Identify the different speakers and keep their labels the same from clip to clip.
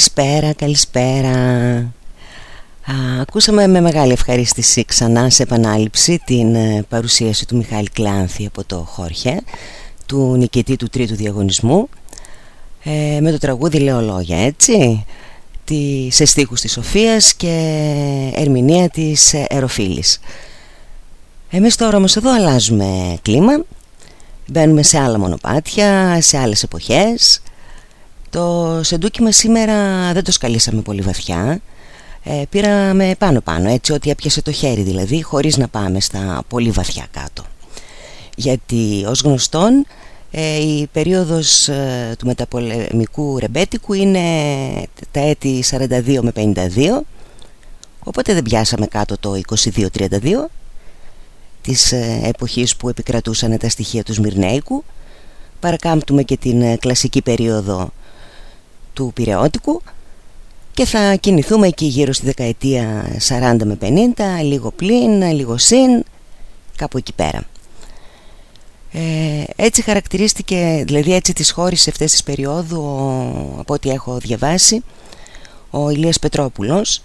Speaker 1: Καλησπέρα, καλησπέρα. Α, ακούσαμε με μεγάλη ευχαρίστηση ξανά σε επανάληψη την ε, παρουσίαση του Μιχάλη Κλάνθη από το Χόρχε, του νικητή του τρίτου διαγωνισμού, ε, με το τραγούδι «Λέω λόγια», έτσι, τη, σε στίχους της Σοφίας και ερμηνεία της Εροφίλης. Εμείς τώρα όμως εδώ αλλάζουμε κλίμα, μπαίνουμε σε άλλα μονοπάτια, σε άλλες εποχές, το σεντούκι μας σήμερα δεν το σκαλίσαμε πολύ βαθιά. Ε, Πήραμε πάνω πάνω έτσι ότι έπιασε το χέρι δηλαδή Χωρίς να πάμε στα πολύ βαθιά κάτω. Γιατί ως γνωστόν ε, η περίοδος ε, του μεταπολεμικού ρεμπέτικου είναι τα έτη 42 με 52 Οπότε δεν πιάσαμε κάτω το 22-32 Της ε, εποχής που επικρατούσαν τα στοιχεία του Σμυρνέικου. Παρακάμπτουμε και την ε, κλασική περίοδο του Πυρεώτικου και θα κινηθούμε εκεί γύρω στη δεκαετία 40 με 50 λίγο πλην, λίγο συν κάπου εκεί πέρα. Ε, έτσι χαρακτηρίστηκε δηλαδή έτσι τις χώρισε αυτές τις περίοδου από ό,τι έχω διαβάσει ο Ηλίας Πετρόπουλος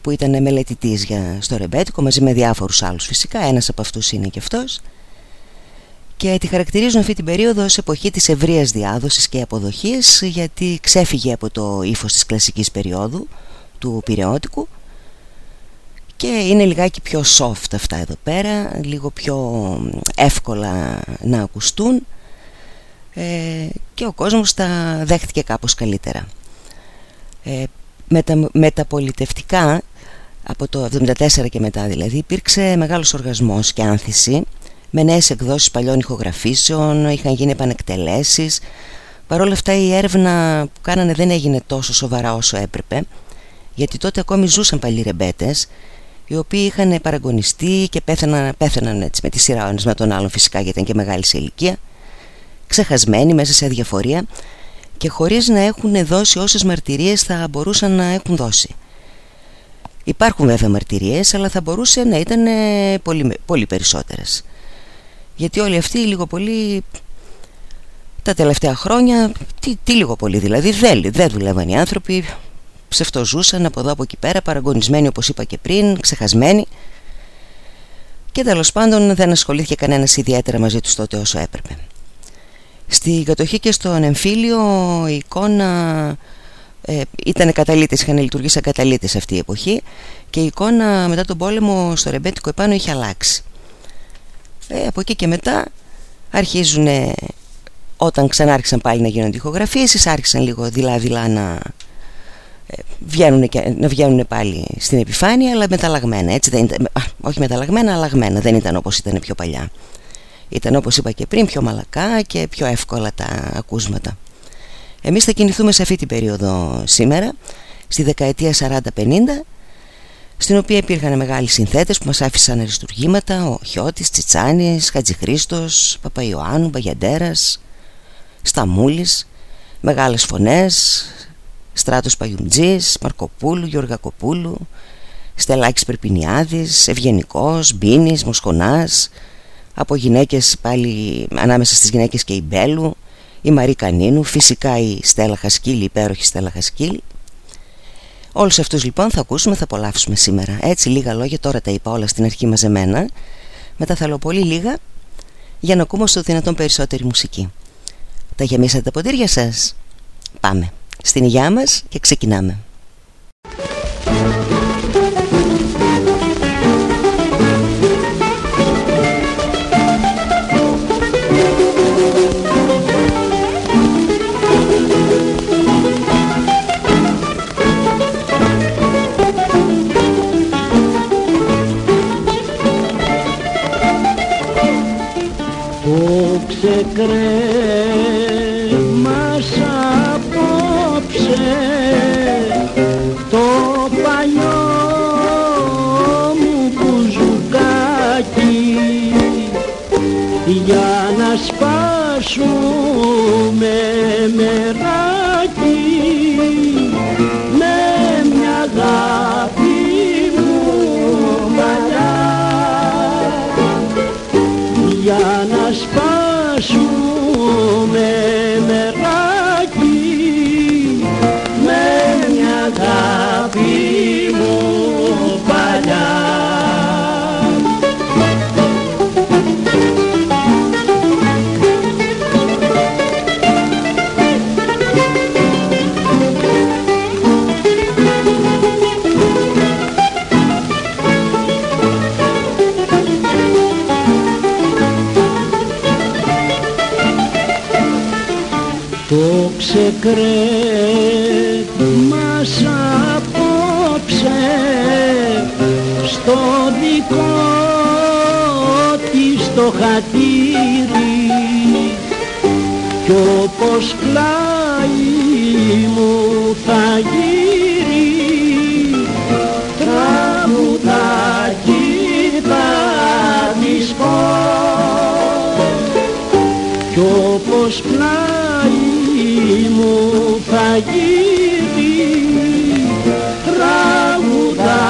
Speaker 1: που ήταν μελετητής για, στο Ρεμπέτικο μαζί με διάφορους άλλους φυσικά ένας από αυτούς είναι και αυτός και τη χαρακτηρίζουν αυτή την περίοδο ως εποχή της ευρείας διάδοσης και αποδοχής γιατί ξέφυγε από το ύφος της κλασικής περίοδου του πυρεώτικου και είναι λιγάκι πιο soft αυτά εδώ πέρα λίγο πιο εύκολα να ακουστούν ε, και ο κόσμος τα δέχτηκε κάπως καλύτερα. Ε, μετα, μεταπολιτευτικά από το 1974 και μετά δηλαδή υπήρξε μεγάλος οργασμός και άνθηση με νέες εκδόσεις παλιών ηχογραφήσεων, είχαν γίνει επανεκτελέσεις. Παρ' όλα αυτά η έρευνα που κάνανε δεν έγινε τόσο σοβαρά όσο έπρεπε, γιατί τότε ακόμη ζούσαν παλιοί ρεμπέτες, οι οποίοι είχαν παραγωνιστεί και πέθαναν, πέθαναν έτσι με τη σειρά ο ένας με τον άλλον φυσικά γιατί ήταν και μεγάλη σε ηλικία, ξεχασμένοι μέσα σε αδιαφορία και χωρίς να έχουν δώσει όσες μαρτυρίες θα μπορούσαν να έχουν δώσει. Υπάρχουν βέβαια μαρτυρίες αλλά θα μπορούσε να ήταν πολύ, πολύ περισσότερες γιατί όλοι αυτοί λίγο πολύ τα τελευταία χρόνια τι, τι λίγο πολύ δηλαδή δεν, δεν δουλεύαν οι άνθρωποι ψευτοζούσαν από εδώ από εκεί πέρα παραγωνισμένοι όπως είπα και πριν ξεχασμένοι. Και τέλος πάντων δεν ασχολήθηκε κανένας ιδιαίτερα μαζί τους τότε όσο έπρεπε. Στην κατοχή και στον εμφύλιο η εικόνα ε, ήταν καταλήτες, είχαν λειτουργήσει σαν καταλήτες αυτή η εποχή. Και η εικόνα μετά τον πόλεμο στο ρεμπέτικο επάνω είχε αλλάξει ε, από εκεί και μετά αρχίζουν όταν ξανάρχισαν πάλι να γίνονται ηχογραφήσεις άρχισαν λίγο δειλά-δειλά να, ε, βγαίνουν και, να βγαίνουν πάλι στην επιφάνεια αλλά μεταλλαγμένα έτσι δεν ήταν, α, όχι μεταλλαγμένα αλλαγμένα. Δεν ήταν όπως ήταν πιο παλιά. Ήταν όπως είπα και πριν πιο μαλακά και πιο εύκολα τα ακούσματα. Εμείς θα κινηθούμε σε αυτή την περίοδο σήμερα στη δεκαετία 40-50 στην οποία υπήρχαν μεγάλοι συνθέτες που μας άφησαν αριστουργήματα ο Χιώτης, Τσιτσάνης, Χατζηχρίστος, Παπαϊωάννου, Μπαγιαντέρας, Σταμούλης, μεγάλες φωνές, Στράτος Παγιουμτζής, Μαρκοπούλου, Γιωργακοπούλου, Στελάκης Περπινιάδης, Ευγενικός, Μπίνης, Μοσχονάς, από γυναίκες πάλι ανάμεσα στις γυναίκες και η Μπέλου, η Μαρή Κανίνου, φυσικά η Στέλλα Χασκίλη, η υπέροχη Στέλλα Χασκίλη Όλους αυτούς λοιπόν θα ακούσουμε, θα απολαύσουμε σήμερα. Έτσι λίγα λόγια, τώρα τα είπα όλα στην αρχή μαζεμένα. Μετά θέλω πολύ λίγα για να ακούμε στο δυνατόν περισσότερη μουσική. Τα γεμίσατε τα ποτήρια σας. Πάμε. Στην υγειά μας και ξεκινάμε
Speaker 2: करे μας απόψε στο δικό της το χατήρι. Κι όπως πλάι μου θα γύρει τραγουδάκι θα της πω κι όπως πλάι μου θα γίνει τραγουδάκι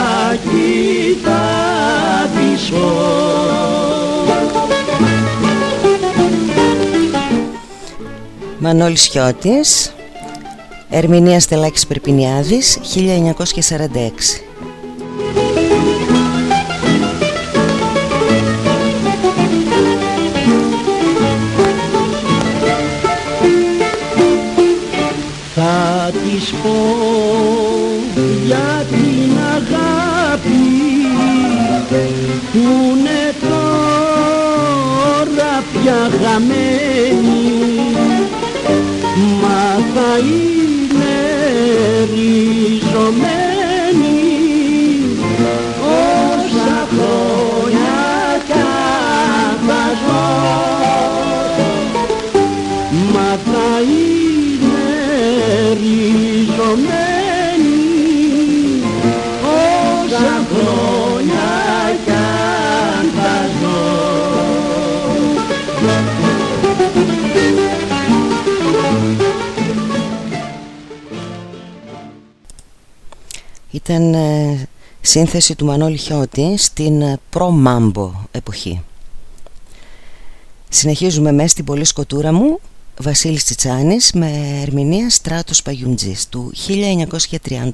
Speaker 2: θα της
Speaker 1: Μανώλης Σιώτης Ερμηνεία Στελάκης Περπινιάδης 1946
Speaker 2: για την αγάπη που είναι τώρα πια χαμένη μα θα είναι ριζωμένη
Speaker 1: Ήταν ε, σύνθεση του Μανώλη Χιώτη στην ε, προ-μάμπο εποχή. Συνεχίζουμε μέσα στην πολύ σκοτούρα μου Βασίλης Τσιτσάνης με ερμηνεία Στράτος Παγιουντζής του 1938.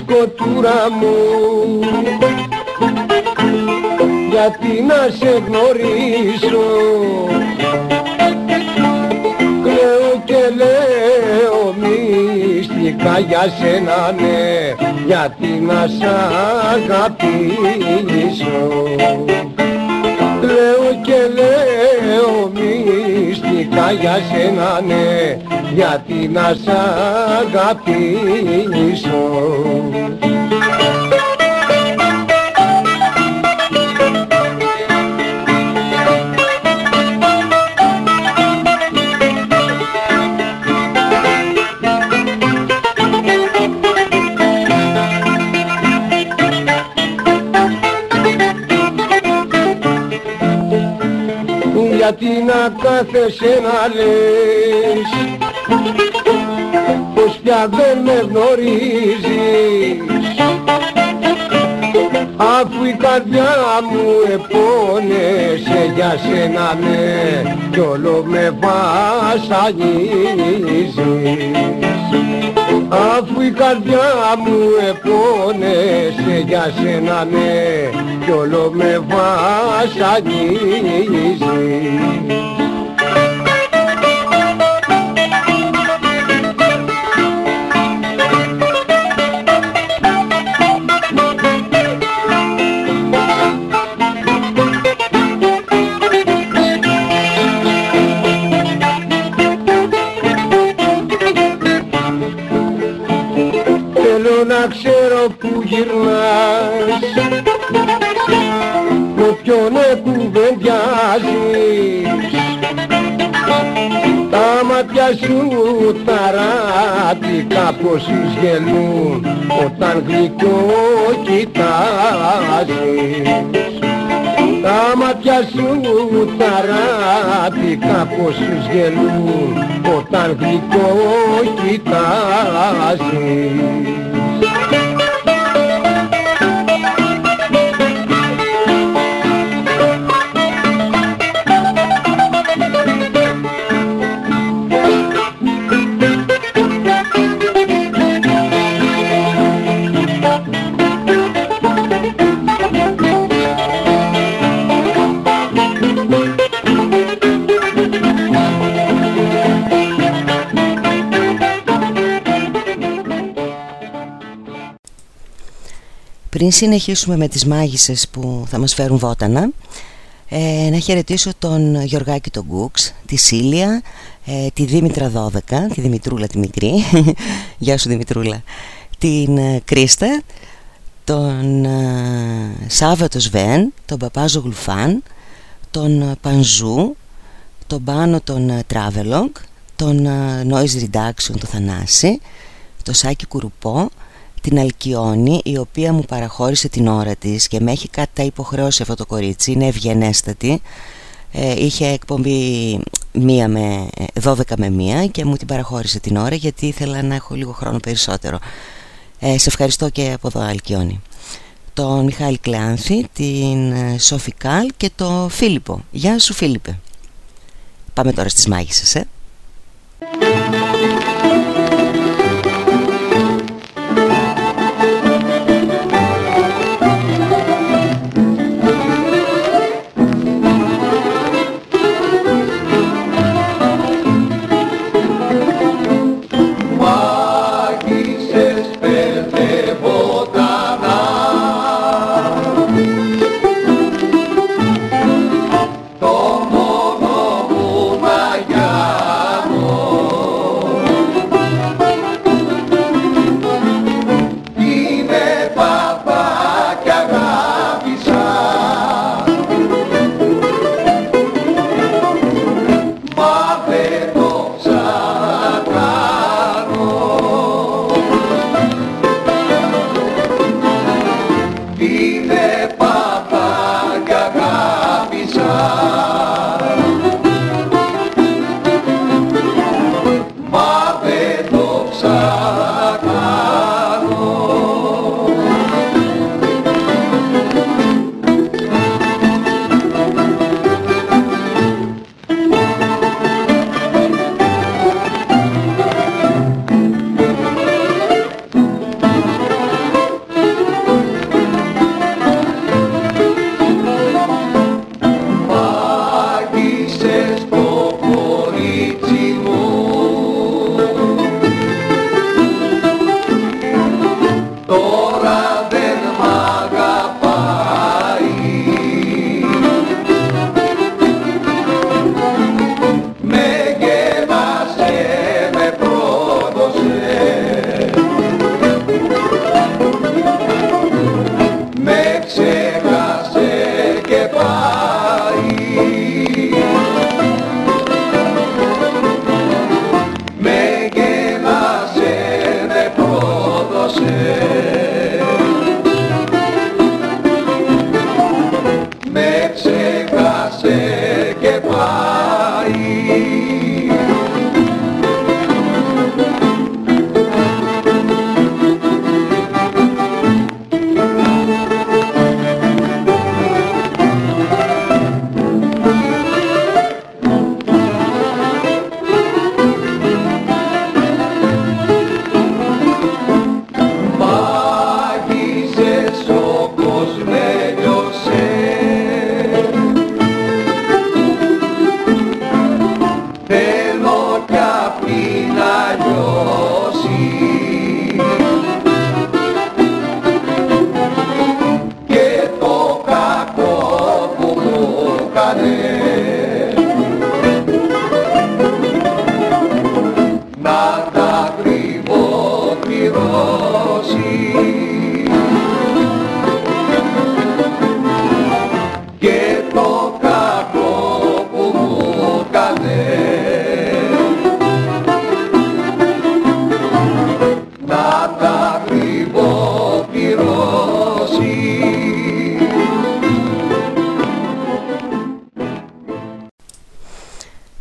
Speaker 3: Σκοτούρα μου. Γιατί να σε γνωρίσω. Κλαίω και λέω μυστικά για σένα ναι. Γιατί να σ' αγαπήσω Λέω και λέω μυστικά για σένα ναι γιατί να σ' αγαπήσω γιατί να κάθεσαι να λες πως πια δεν με γνωρίζεις. Αφού η καρδιά μου επώνεσαι για σένα ναι κι όλο με βασανίζεις αφού η καρδιά μου επώνεσαι για σένα ναι κι όλο με βασανίζεις κουβεντιάζεις Τα μάτια σου ταράτικα πως γελούν Όταν γλυκό κοιτάζεις τα μάτια σου ταράτικα πως γελούν όταν γλυκό κοιτάζεις
Speaker 1: Πριν συνεχίσουμε με τις μάγισσες που θα μας φέρουν βότανα ε, Να χαιρετήσω τον Γιωργάκη τον Γκούξ, τη Σίλια, ε, τη Δήμητρα 12, τη Δημητρούλα τη μικρή. Γεια σου Δημητρούλα. Την ε, Κρίστα, τον ε, Σάββατος Σβέν, τον Παπάζο Γλουφάν Τον ε, Πανζού, τον Πάνο τον ε, Travelog Τον ε, Noise Reduction, τον Θανάση Το Σάκη Κουρουπό την Αλκιόνη η οποία μου παραχώρησε την ώρα της και με έχει κατά υποχρεώσει αυτό το κορίτσι είναι ευγενέστατη ε, είχε εκπομπή μία με, 12 με μία και μου την παραχώρησε την ώρα γιατί ήθελα να έχω λίγο χρόνο περισσότερο ε, σε ευχαριστώ και από εδώ Αλκιόνη
Speaker 3: τον Μιχάλη Κλάνθη, την ε, Σόφη Καλ και τον Φίλιππο. Γεια σου Φίλιππε. Πάμε τώρα στις μάγισσες, ε.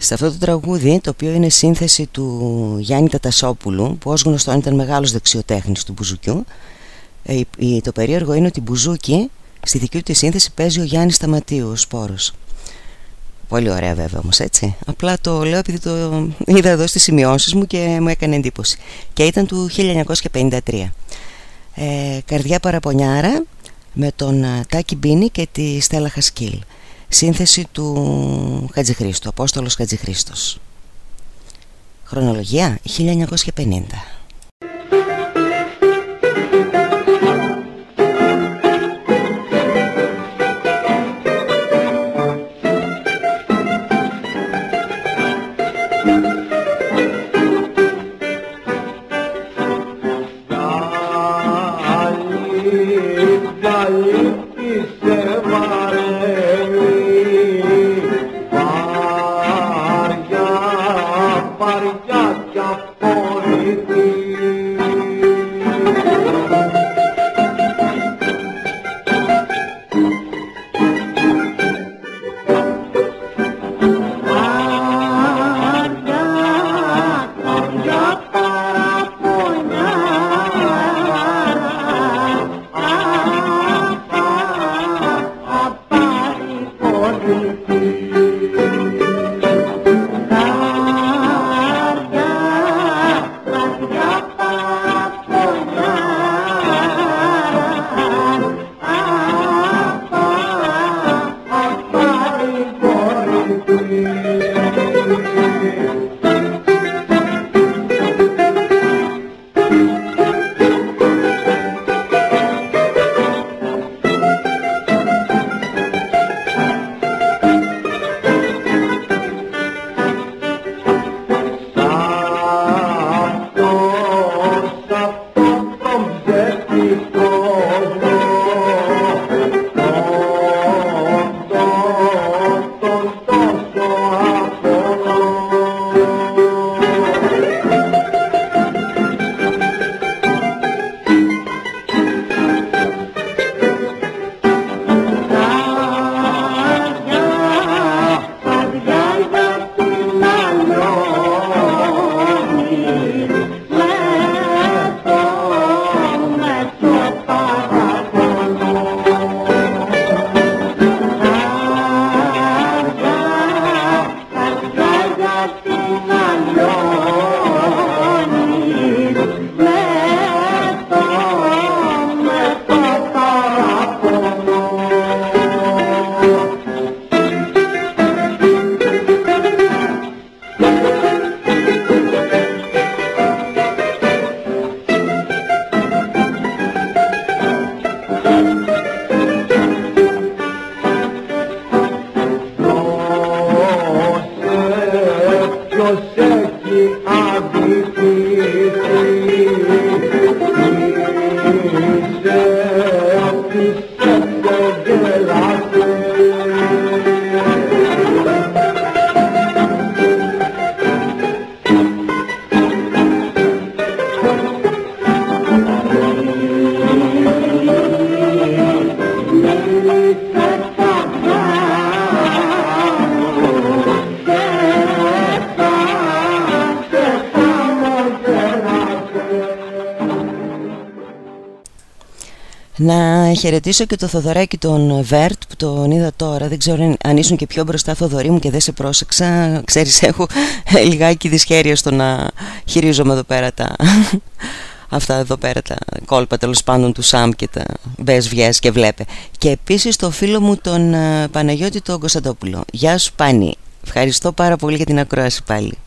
Speaker 3: Σε αυτό το τραγούδι, το οποίο είναι σύνθεση του Γιάννη Τατασόπουλου, που ως γνωστό ήταν μεγάλος δεξιοτέχνης του Μπουζουκιού, ε, το περίεργο είναι ότι Μπουζούκι στη δική του τη σύνθεση παίζει ο Γιάννης Σταματίους, ο σπόρος. Πολύ ωραία βέβαια όμως έτσι. Απλά το λέω επειδή το είδα εδώ στις σημειώσεις μου και μου έκανε εντύπωση. Και ήταν του 1953 ε, Καρδιά Παραπονιάρα με τον ε, Τάκη Μπίνη και τη Στέλλα Χασκίλ Σύνθεση του Χατζηχρήστου, Απόστολος Χατζηχρήστος. Χρονολογία 1950
Speaker 1: χαιρετήσω και το Θοδωράκι τον Βέρτ που τον είδα τώρα. Δεν ξέρω αν ήσουν και πιο μπροστά Θοδωρή μου και δεν σε πρόσεξα. Ξέρεις έχω λιγάκι δυσχέρεια στο να χειρίζομαι εδώ πέρα τα... Αυτά εδώ πέρα τα κόλπα τέλος πάντων του Σαμ και τα μπες βγες και βλέπε. Και επίσης το φίλο μου τον ε, Παναγιώτη τον Κωνσταντόπουλο. Γεια σου Πάνη. Ευχαριστώ πάρα πολύ για την ακρόαση πάλι.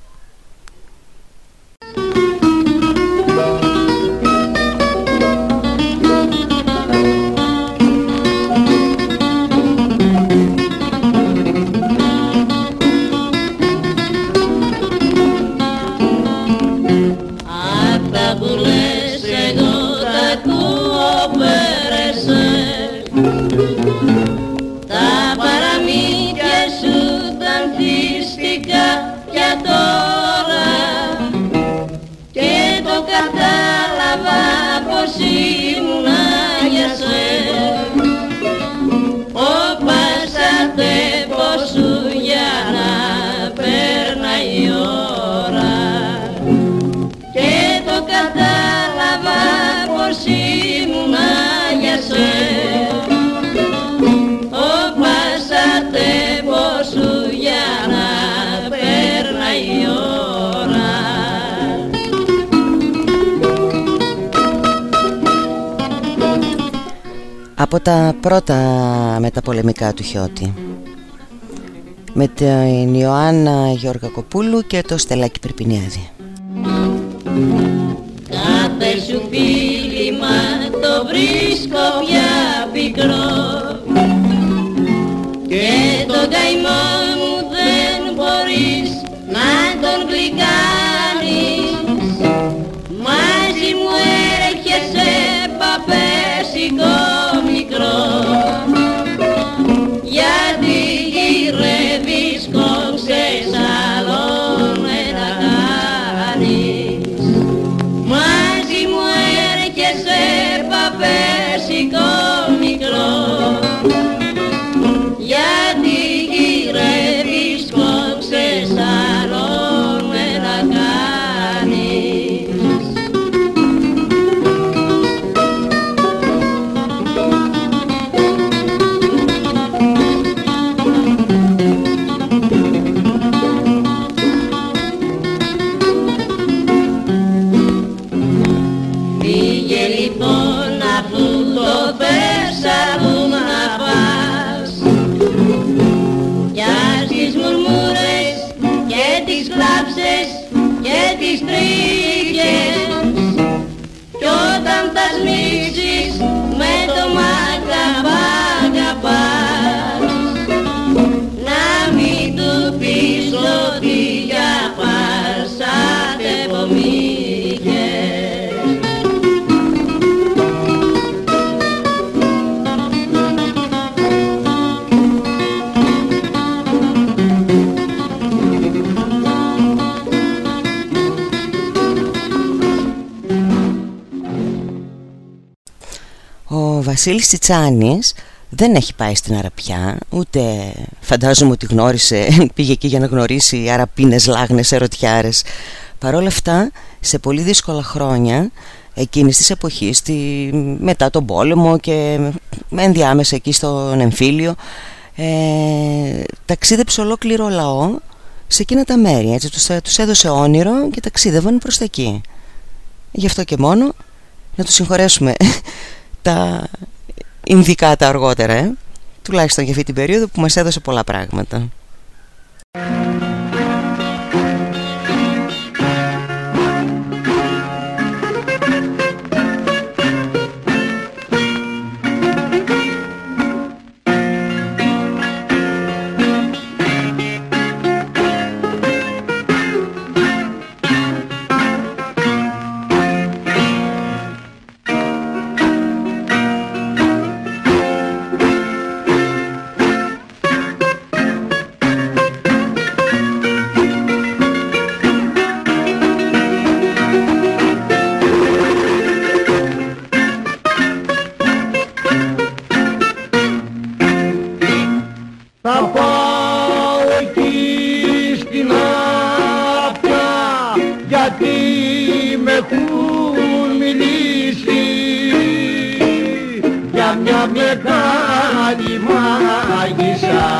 Speaker 1: Από τα πρώτα μεταπολεμικά του Χιώτη. Με την Ιωάννα Κοπούλου και το Στελάκι Περπινιάδη.
Speaker 4: Κάθε σου φίλημα το βρίσκω πια πικρό. Και το cantas me.
Speaker 3: Βασίλης Τσιτσάνης δεν έχει πάει στην Αραπιά Ούτε φαντάζομαι ότι γνώρισε Πήγε εκεί για να γνωρίσει Αραπίνες, λάγνες, ερωτιάρες. Παρ' όλα αυτά σε πολύ δύσκολα χρόνια Εκείνης της εποχής στη, Μετά τον πόλεμο Και ενδιάμεσα εκεί στον εμφύλιο ε, Ταξίδεψε ολόκληρο λαό Σε εκείνα τα μέρη έτσι, τους, τους έδωσε όνειρο Και ταξίδευαν προς τα εκεί. Γι' αυτό και μόνο να τους συγχωρέσουμε τα Ινδικά τα αργότερα ε; τουλάχιστον για αυτή την περίοδο που μας έδωσε πολλά πράγματα μεγάλη μάγισσα.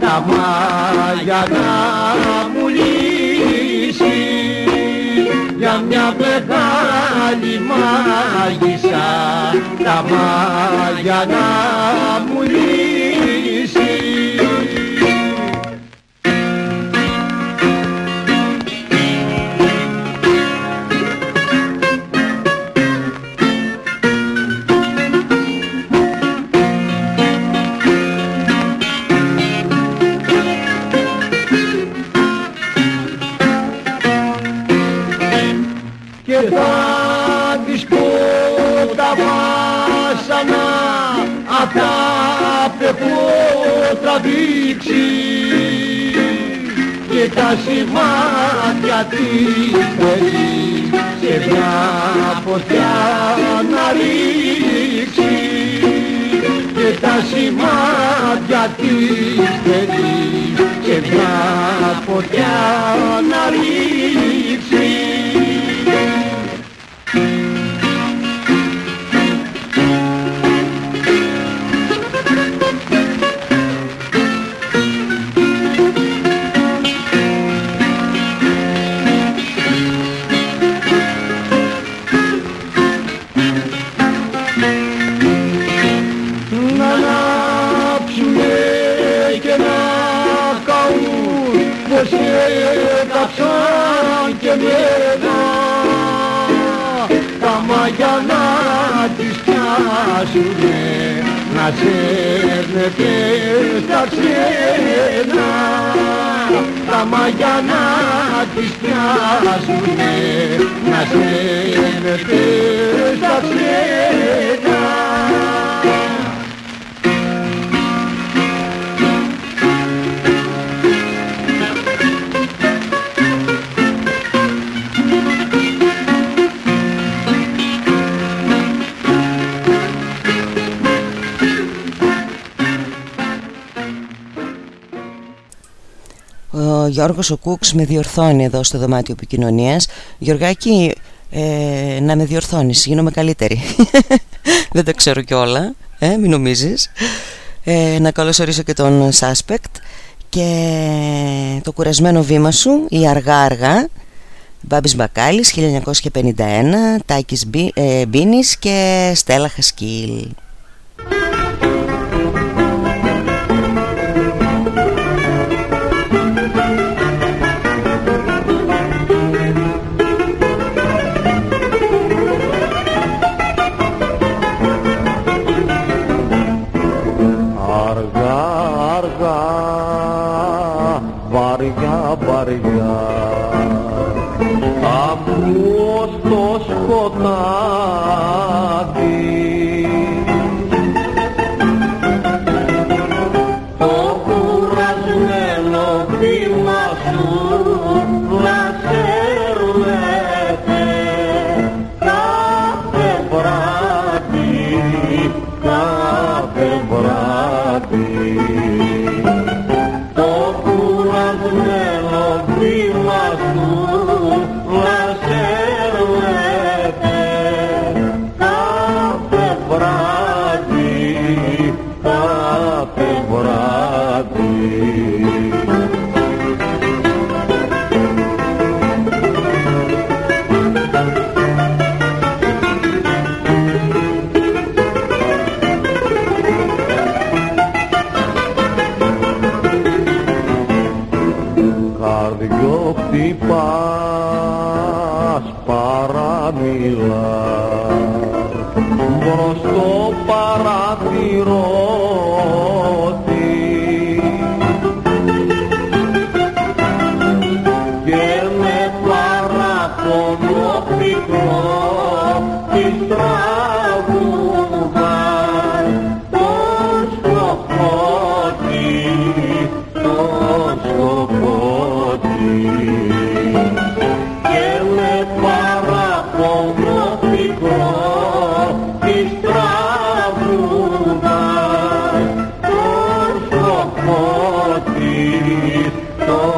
Speaker 3: Τα μάγια να μου λύσει. Για μια μεγάλη μάγισσα. Τα μάγια να μου λύσει. τραβήξει και τα σημάδια της θέλεις σε μια φωτιά να ρίξει. Και τα σημάδια της θέλεις σε μια φωτιά να ρίξει. Γιώργος ο Κούξ με διορθώνει εδώ στο δωμάτιο επικοινωνίας. Γιωργάκη ε, να με διορθώνεις γίνομαι καλύτερη. Δεν τα ξέρω κιόλα ε, Μην νομίζεις. Ε, Να καλωσορίσω και τον Suspect Και το κουρασμένο βήμα σου Η αργά αργά Μπάμπης Μπακάλης 1951 Τάκης ε, Μπίνης και Στέλλα Χασκίλ της,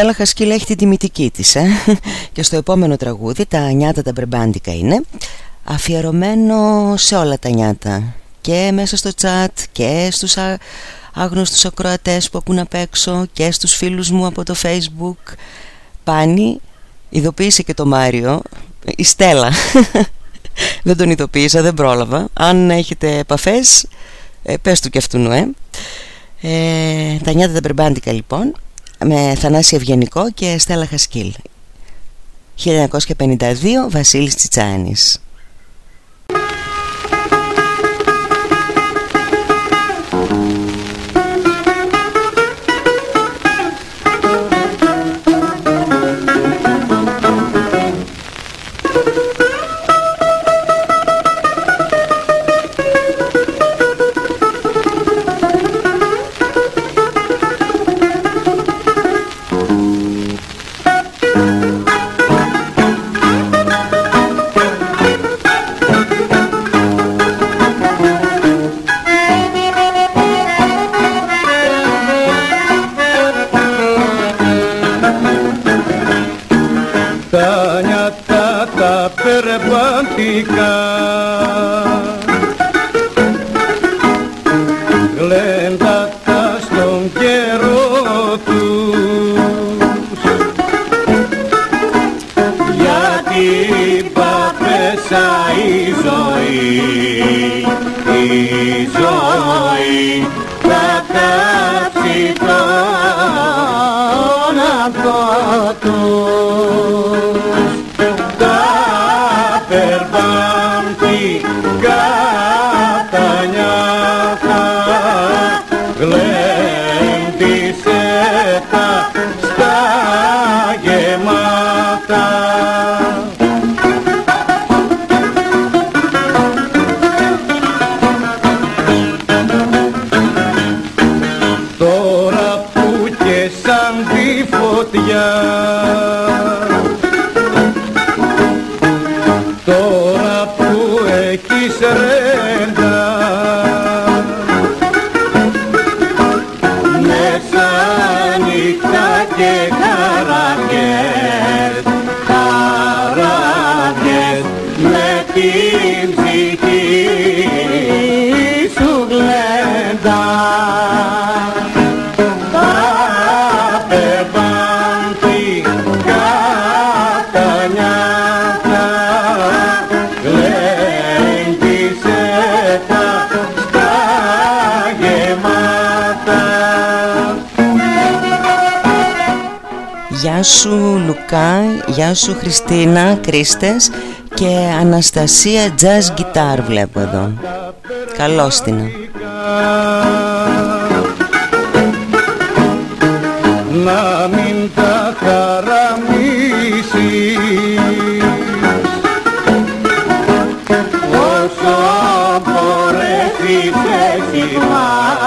Speaker 1: Στέλλα Χασκίλα έχει την τιμητική της ε; και στο επόμενο τραγούδι τα νιάτα τα μπρεμπάντικα είναι αφιερωμένο σε όλα τα νιάτα. Και μέσα στο τσάτ και στους α... άγνωστους ακροατές που ακούν απ' έξω και στους φίλους μου από το facebook. Πάνη, ειδοποίησε και το Μάριο η Στέλλα. Δεν τον ειδοποίησα, δεν πρόλαβα. Αν έχετε επαφές ε, πες του και αυτού ε. ε, τα νιάτα τα μπρεμπάντικα λοιπόν με Θανάση Ευγενικό και Στέλλα Χασκίλ. 1952 Βασίλης Τσιτσάνης
Speaker 3: We Mexicana. Λουκά, γεια σου Χριστίνα, Κρίστες και Αναστασία Jazz Guitar βλέπω εδώ. Καλώς την.
Speaker 5: να μην τα χαραμίσεις όσο μπορέσεις εσύ μα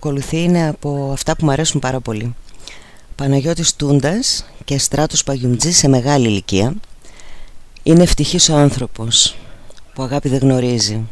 Speaker 3: ακολουθεί είναι από αυτά που μου αρέσουν πάρα πολύ. Παναγιώτης Τούντας και Στράτος Παγιουμτζής σε μεγάλη ηλικία. Είναι ευτυχής ο άνθρωπος που αγάπη δεν γνωρίζει.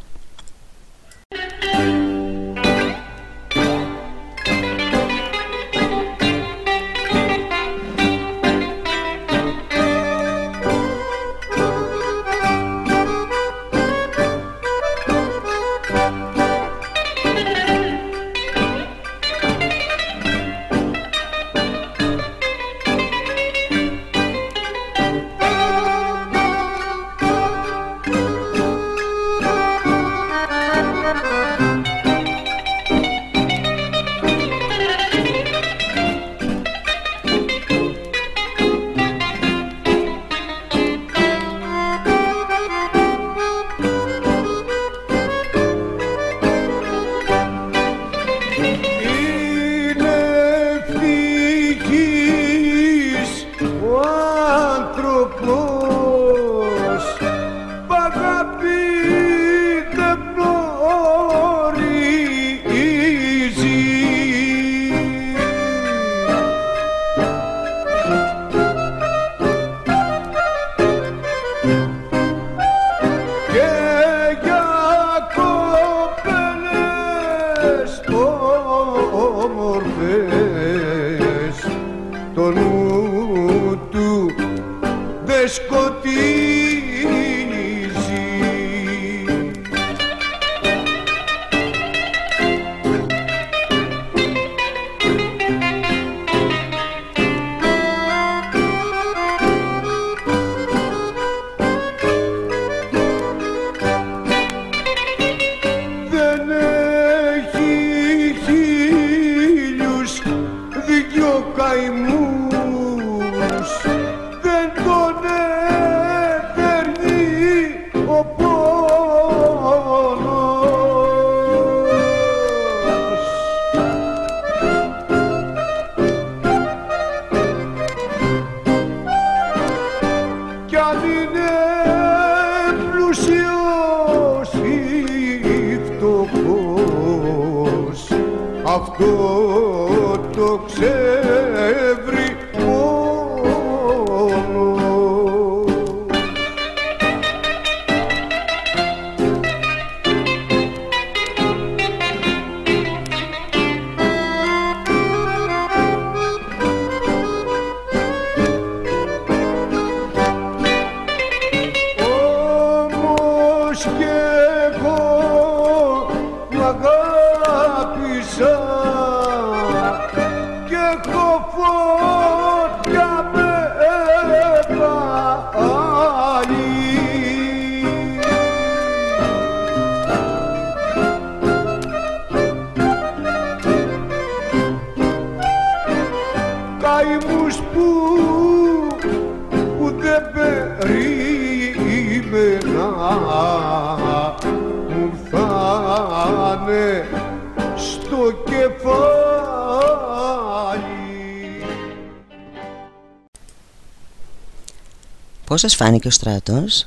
Speaker 1: Σας φάνηκε ο στράτος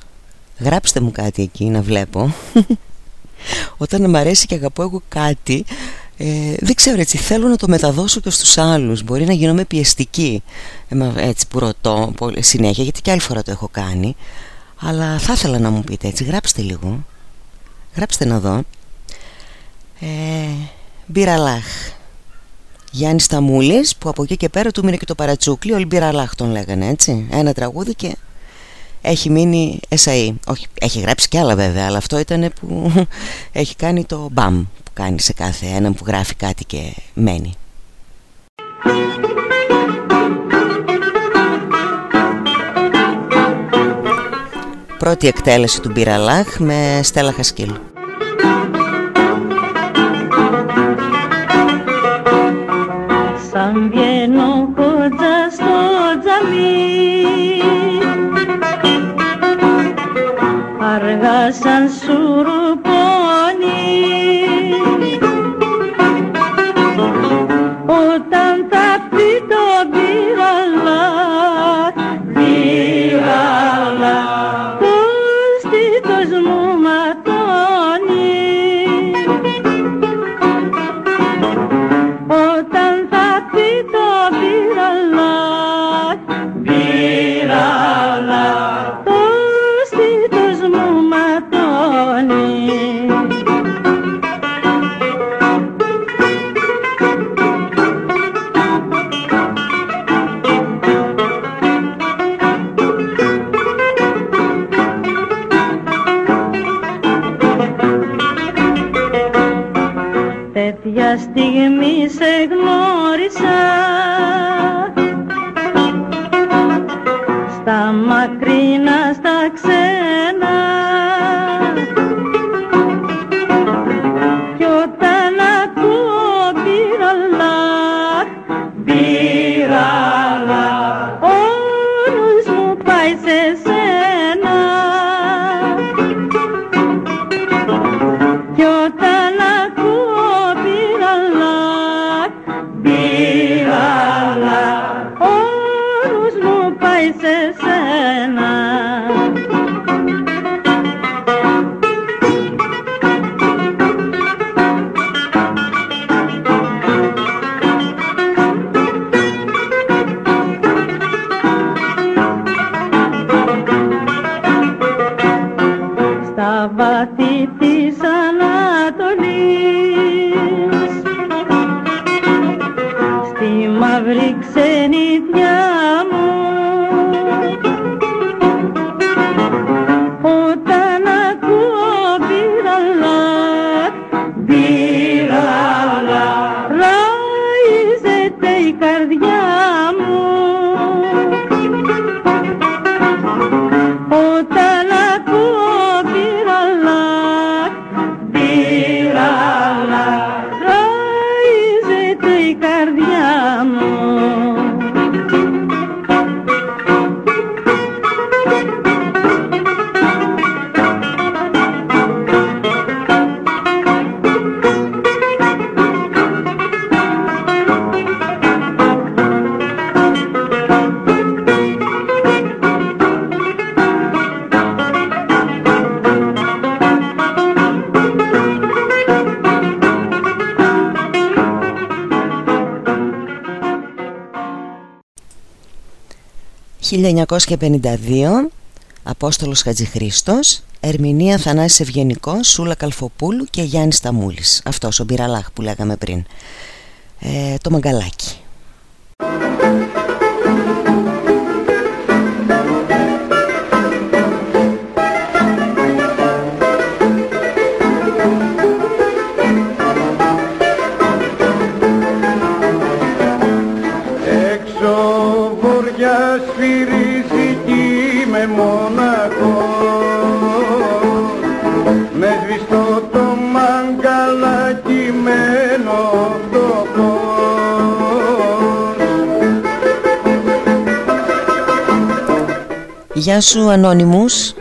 Speaker 1: Γράψτε μου κάτι εκεί να βλέπω. Όταν μου αρέσει και αγαπώ εγώ κάτι ε, Δεν ξέρω έτσι Θέλω να το μεταδώσω και στους άλλους. Μπορεί να γίνομαι πιεστική. Ε, Έτσι που ρωτώ συνέχεια Γιατί και άλλη φορά το έχω κάνει. Αλλά θα ήθελα να μου πείτε έτσι Γράψτε λίγο. Γράψτε να δω. Ε, Μπυραλάχ. Γιάννης Σταμούλης που από εκεί και πέρα του μείνει και το παρατσούκλι Όλοι Μπυραλάχ τον λέγανε έτσι. Ένα τραγούδι και έχει μείνει εσαΐ Όχι, έχει γράψει κι άλλα βέβαια Αλλά αυτό ήταν που έχει κάνει το μπαμ Που κάνει σε κάθε έναν που γράφει κάτι και μένει. Πρώτη εκτέλεση του Μπυραλάχ με Στέλλα Χασκίλου
Speaker 6: Σαν βγαίνω κοντζά στο τζαμί αργά σαν σουρουπώνει
Speaker 1: «1952» Απόστολος Χατζηχρήστος Ερμηνεία Θανάσης Ευγενικός Σούλα Καλφοπούλου και Γιάννης Σταμούλης. Αυτός ο Μπυραλάχ που λέγαμε πριν. Ε, Το μαγκαλάκι
Speaker 5: Γεια σου Ανώνυμους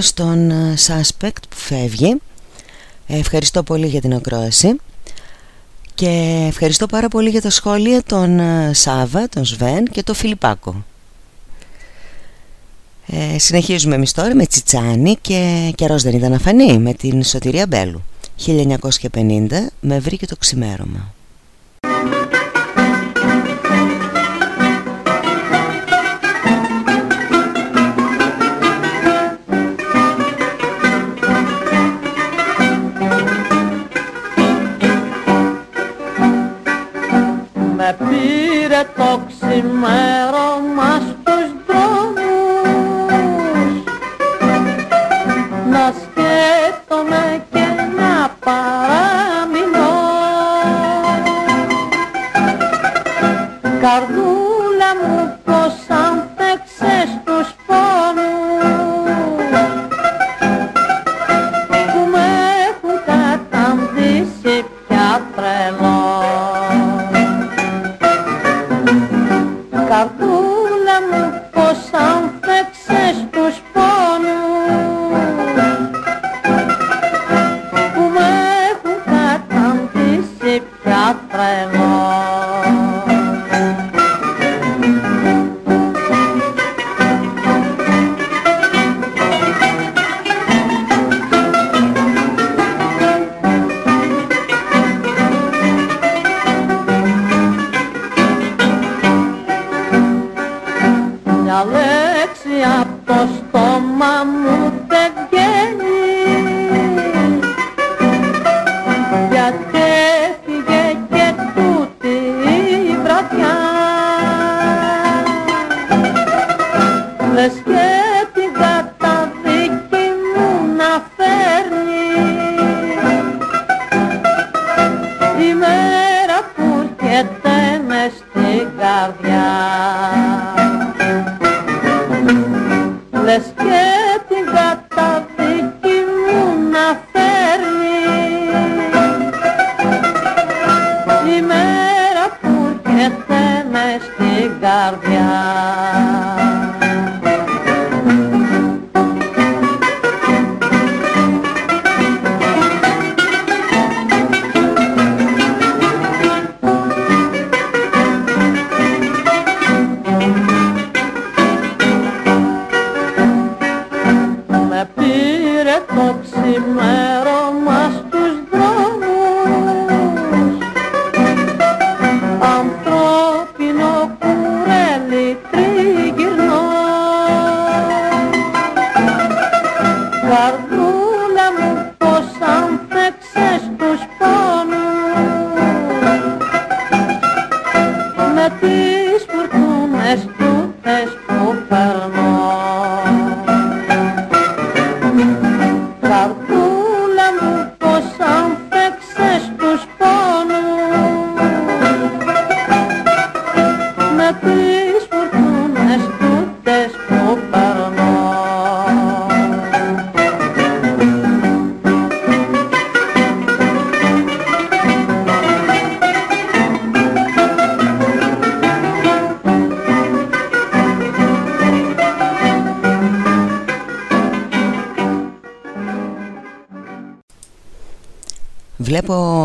Speaker 5: στον ε, Suspect που φεύγει. Ευχαριστώ πολύ για την ακρόαση. Και ευχαριστώ πάρα πολύ για τα σχόλια των ε, Σάβα, τον Σβέν και τον Φιλιππάκο. Ε, Συνεχίζουμε εμείς τώρα με Τσιτσάνι και καιρός δεν ήταν αφανή με την Σωτηρία Μπέλου. 1950 με βρήκε το ξημέρωμα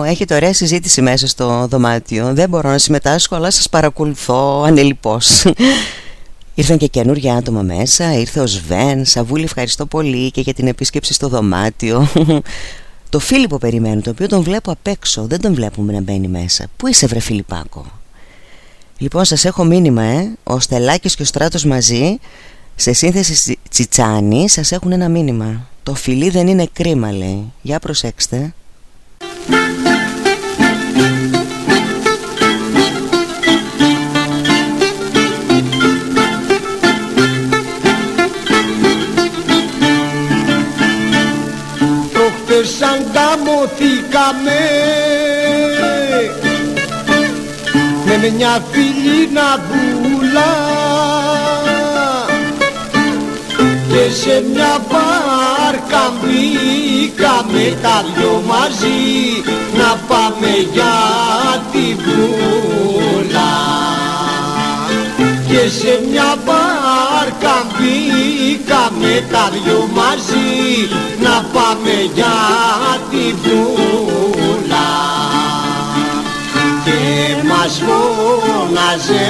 Speaker 1: έχετε ωραία συζήτηση μέσα στο δωμάτιο. Δεν μπορώ να συμμετάσχω αλλά σας παρακολουθώ ανελιπώς Ήρθαν και καινούργια άτομα μέσα. Ήρθε ο Σβέν. Σαβούλη ευχαριστώ πολύ και για την επίσκεψη στο δωμάτιο. Το Φίλιππο περιμένω Το οποίο τον βλέπω απ' έξω. Δεν τον βλέπουμε να μπαίνει μέσα. Πού είσαι βρε Φιλιππάκο; Λοιπόν σας έχω μήνυμα ε. Ο Στελάκης και ο Στράτος μαζί Σε σύνθεση Τσιτσάνη Σας έχουν ένα μήνυμα. Το φιλί δεν είναι κρίμα λέει. Για προσέξτε
Speaker 3: καμωθήκαμε με μια φιλίνα βούλα και σε μια βάρκα μπήκαμε τα δυο μαζί. Να πάμε για τη βούλα. Και σε μια βάρκα μπήκαμε τα δυο μαζί να πάμε για τη βούλα. Και μας φώναζε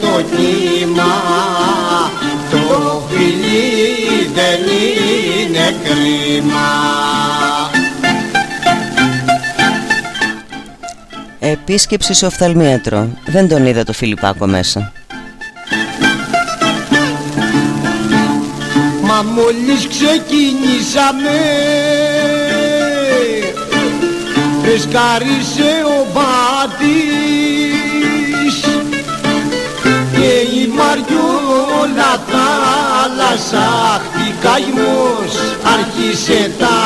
Speaker 3: το κύμα το φιλί δεν είναι κρίμα.
Speaker 1: Επίσκεψη σε οφθαλμίατρο. Δεν τον είδα το Φιλιππάκο μέσα
Speaker 3: Μα μόλις ξεκινήσαμε. Φρεσκάρισε ο Βάτης Και η Μαριόλα θάλασσα καημός άρχισε τα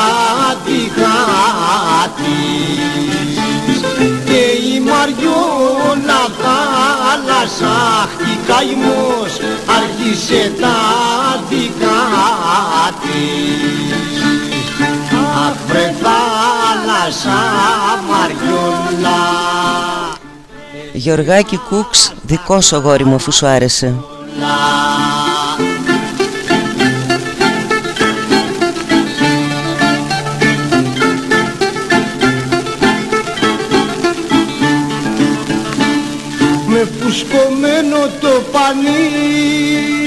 Speaker 3: δικά της. Και η Μαριόλα θάλασσα καημός άρχισε τα δικά της. Αχ βρε θάλασσα Μαριόλα
Speaker 1: Γιωργάκη Κούξ Δικός ο γόρι μου αφού σου άρεσε.
Speaker 3: Με φουσκωμένο το πανί. οι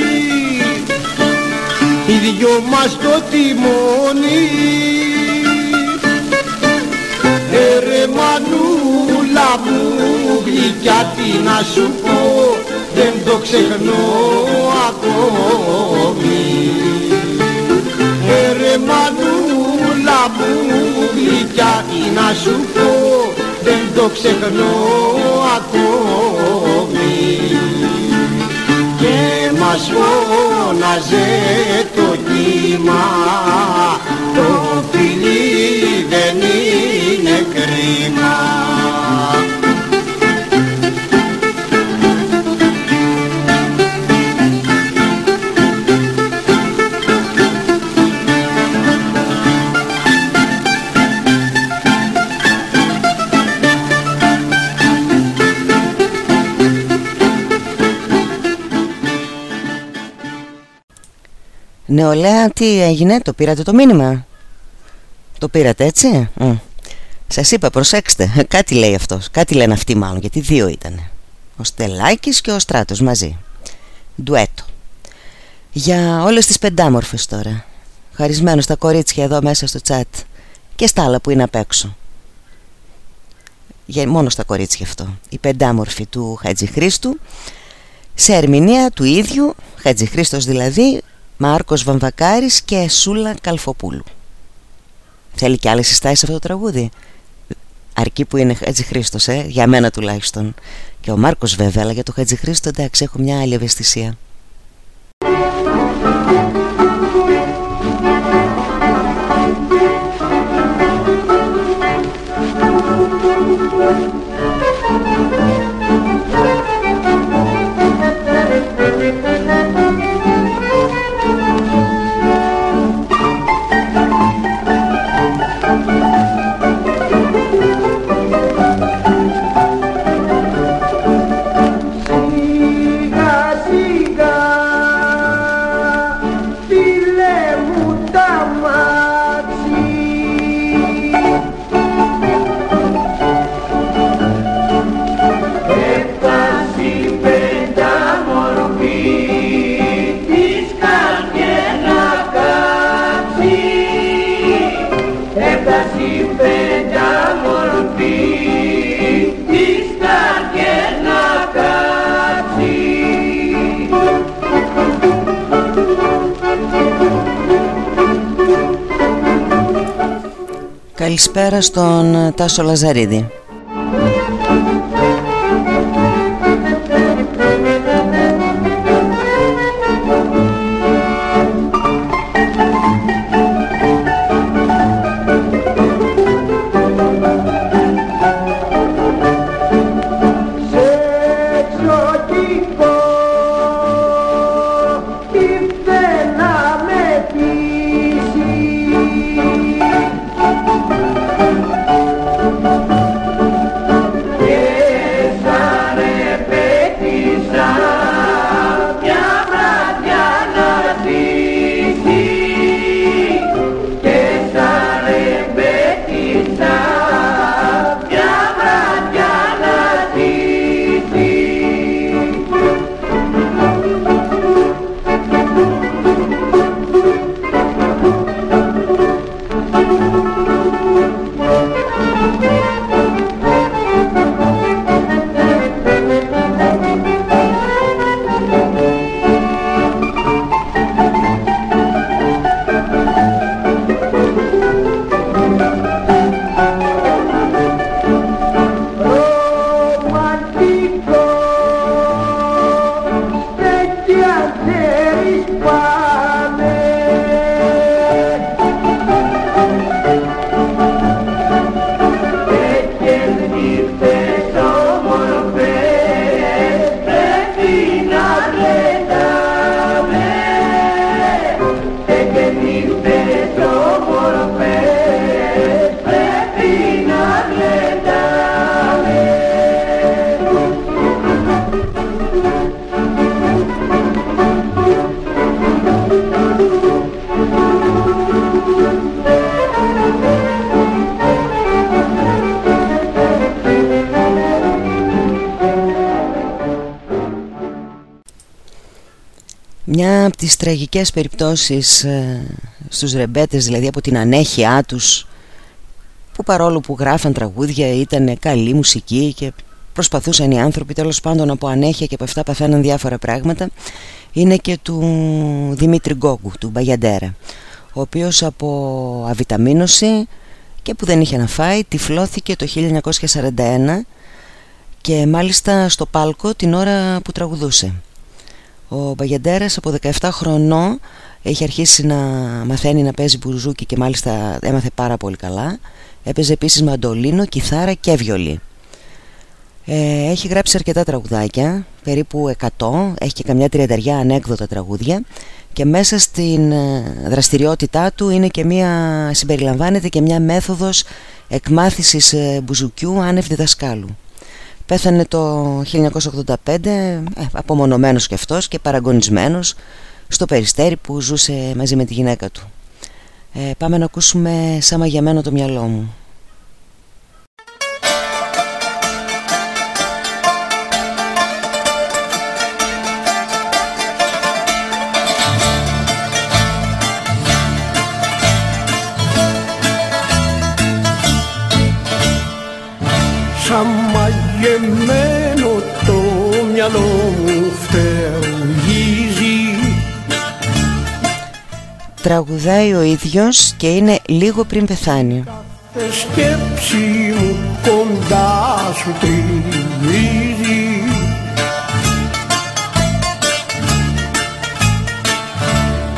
Speaker 3: δυο μας το τιμόνι Ερε μανούλα μου γλυκιά τι να σου πω δεν το ξεχνώ ακόμη. Ερε μανούλα μου γλυκιά τι να σου πω δεν το ξεχνώ ακόμη μας φώναζε το κύμα. Το φιλί δεν είναι κρίμα
Speaker 1: Νεολαία τι έγινε το πήρατε το μήνυμα; Το πήρατε έτσι; Mm. Σας είπα προσέξτε Κάτι λέει αυτός Κάτι λένε αυτοί μάλλον γιατί δύο ήταν Ο Στελάκης και ο Στράτος μαζί. Ντουέτο. Για όλες τις πεντάμορφες τώρα. Χαρισμένος στα κορίτσια εδώ μέσα στο τσάτ Και στα άλλα που είναι απ' έξω. Για, Μόνο στα κορίτσια αυτό. Η πεντάμορφη του Χατζηχρίστου Σε ερμηνεία του ίδιου Χατζηχρίστος δηλαδή Μάρκος Βαμβακάρης και Σούλα Καλφοπούλου. Θέλει και άλλες συστάσεις αυτό το τραγούδι. Αρκεί που είναι Χατζη Χρήστος, ε, για μένα τουλάχιστον. Και ο Μάρκος βέβαια, αλλά για το Χατζη Χρήστο εντάξει έχω μια άλλη ευαισθησία στον Τάσο Λαζαρίδη τις τραγικές περιπτώσεις ε, στους ρεμπέτες δηλαδή από την ανέχειά τους που παρόλο που γράφαν τραγούδια ήταν καλή μουσική και προσπαθούσαν οι άνθρωποι τέλος πάντων από ανέχεια και από αυτά παθαίναν διάφορα πράγματα είναι και του Δημήτρη Γκόγκου, του Μπαγιαντέρα ο οποίος από αβιταμίνωση και που δεν είχε να φάει τυφλώθηκε το 1941 και μάλιστα στο πάλκο την ώρα που τραγουδούσε ο Μπαγιαντέρας από 17 χρονών έχει αρχίσει να μαθαίνει να παίζει μπουρζούκι και μάλιστα έμαθε πάρα πολύ καλά. Έπαιζε επίσης μαντολίνο, κιθάρα και βιολί. Ε, έχει γράψει αρκετά τραγουδάκια, περίπου 100, έχει και καμιά τριανταριά ανέκδοτα τραγούδια και μέσα στην ε, δραστηριότητά του είναι και μια, συμπεριλαμβάνεται και μια μέθοδος εκμάθησης ε, μπουζουκιού άνευ διδασκάλου. Πέθανε το 1985 ε, απομονωμένος και αυτός και παραγωνισμένος στο περιστέρι που ζούσε μαζί με τη γυναίκα του. Ε, πάμε να ακούσουμε σαν μαγεμένο το μυαλό μου.
Speaker 7: Γεμένο το μυαλό μου φτερουγίζει
Speaker 1: Τραγουδάει ο ίδιος και είναι λίγο πριν πεθάνει.
Speaker 7: Κάθε σκέψη μου κοντά σου τριγυρίζει.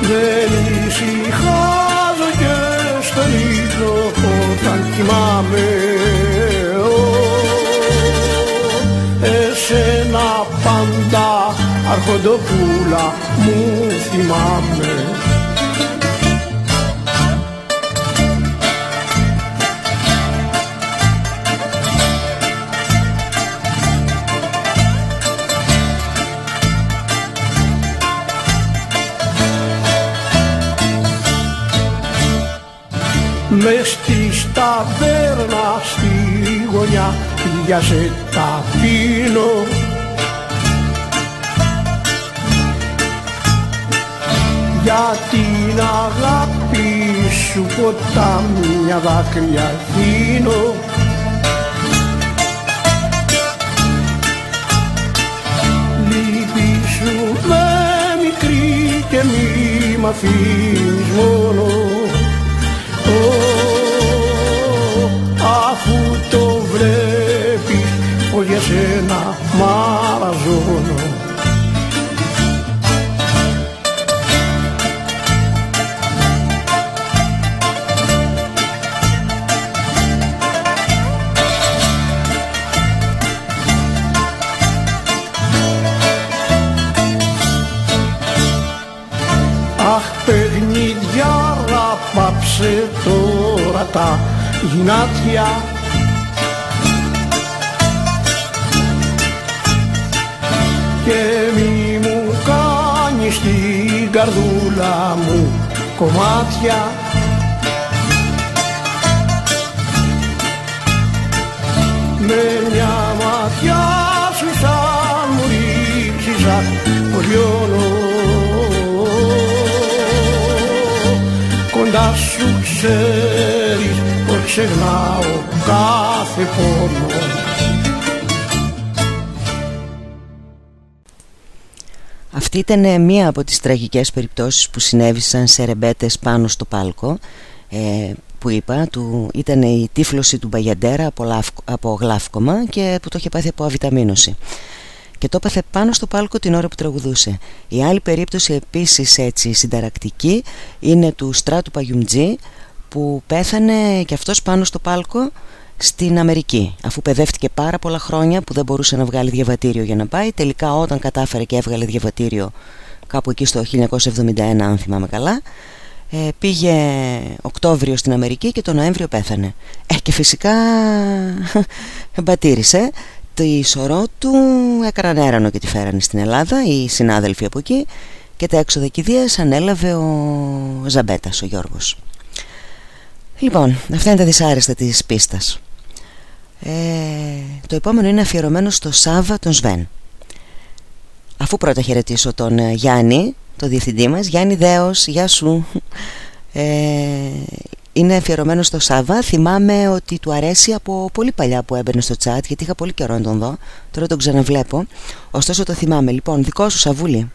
Speaker 7: Δεν ησυχάζω και στον ύπνο όταν κοιμάμαι αρχοντοπούλα μου θυμάμαι. Μες στη σταβέρνα στη γωνιά για σε τα για την αγάπη σου ποτάμια δάκρυα δίνω. Λύπη σου με μικρή και μη μ' αφήνεις μόνο. Ό,
Speaker 3: αφού το βλέπεις πως για σένα μαραζώνω πάψε τώρα τα γυνάτια. Και μη μου κάνεις την καρδούλα μου κομμάτια. Με μια ματιά σου σαν μου ρίξεις απολιώνω ξέρεις πως ξεχνάω κάθε πόνο
Speaker 1: Αυτή ήταν μία από τις τραγικές περιπτώσεις που συνέβησαν σε ρεμπέτες πάνω στο πάλκο ε, που είπα, του, ήταν η τύφλωση του Μπαγιαντέρα από, από γλάφκομα και που το είχε πάθει από αβιταμίνωση και το έπαθε πάνω στο πάλκο την ώρα που τραγουδούσε. Η άλλη περίπτωση επίσης έτσι συνταρακτική είναι του Στράτου Παγιουμτζή που πέθανε και αυτός πάνω στο πάλκο στην Αμερική αφού παιδεύτηκε πάρα πολλά χρόνια που δεν μπορούσε να βγάλει διαβατήριο για να πάει. Τελικά όταν κατάφερε και έβγαλε διαβατήριο κάπου εκεί στο 1971 αν θυμάμαι καλά ε, πήγε Οκτώβριο στην Αμερική και τον Νοέμβριο πέθανε. Ε, και φυσικά εμπατήρισε τη σωρό του έκαναν έρανο και τη φέρανε στην Ελλάδα οι συνάδελφοι από εκεί και τα έξοδα κηδείας ανέλαβε ο Ζαμπέτας, ο Γιώργος Λοιπόν, αυτά είναι τα δυσάρεστα της πίστας ε, Το επόμενο είναι αφιερωμένο στο Σάβα τον Σβέν Αφού πρώτα χαιρετήσω τον ε, Γιάννη, το διευθυντή μας Γιάννη Δέος, γεια σου ε, είναι αφιερωμένο στο Σάβα. Θυμάμαι ότι του αρέσει από πολύ παλιά που έμπαινε στο chat, γιατί είχα πολύ καιρό να τον δω. Τώρα τον ξαναβλέπω. Ωστόσο το θυμάμαι. Λοιπόν, δικό σου Σαβούλη.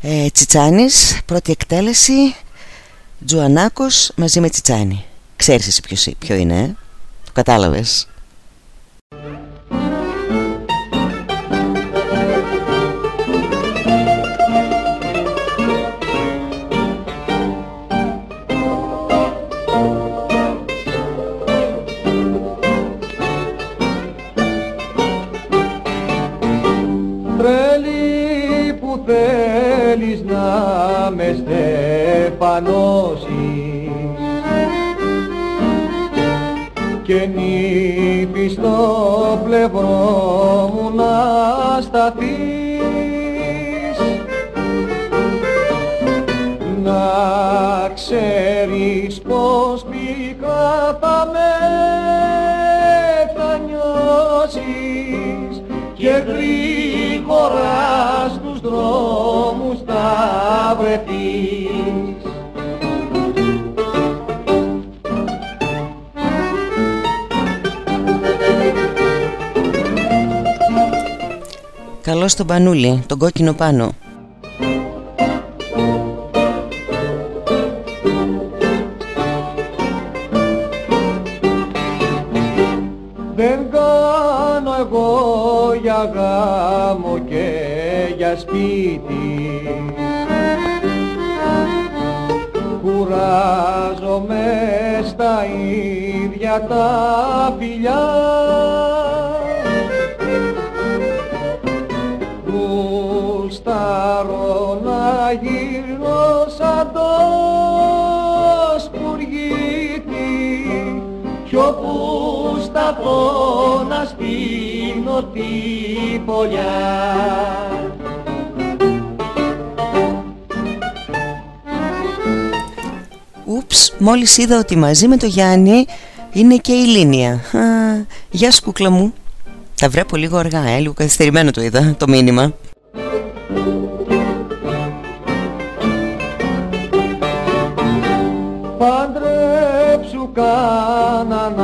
Speaker 1: Ε, Τσιτσάνης, πρώτη εκτέλεση. Τζουανάκος μαζί με Τσιτσάνη. Ξέρεις εσύ ποιος είναι, ε; Το κατάλαβες.
Speaker 3: Και νύπη στο πλευρό μου να σταθείς. Να ξέρεις πως πικρά θα με θα νιώσεις και γρήγορα στους δρόμους θα βρεθείς
Speaker 1: Καλό στον Πανούλη, τον κόκκινο πάνω.
Speaker 3: Δεν κάνω εγώ για γάμο και για σπίτι Κουράζομαι στα ίδια τα φιλιά γουστάρω να γύρω σαν το σπουργίτι κι όπου σταθώ να στείλω τη φωλιά.
Speaker 1: Ούψ, μόλις είδα ότι μαζί με το Γιάννη είναι και η Λίνια. Α, γεια σου κούκλα μου. Τα βρέπω λίγο αργά, ε, λίγο καθυστερημένο το είδα, το μήνυμα.
Speaker 3: κανέναν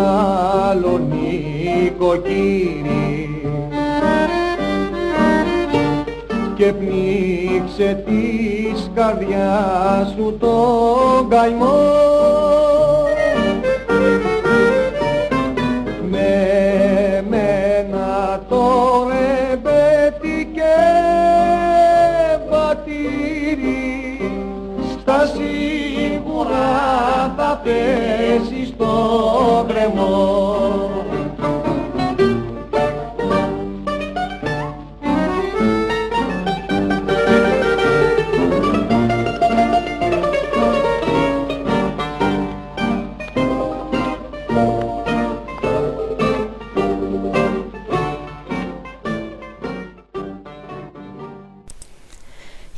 Speaker 3: άλλο και πνίξε της καρδιάς σου τον καημό. Με το σίγουρα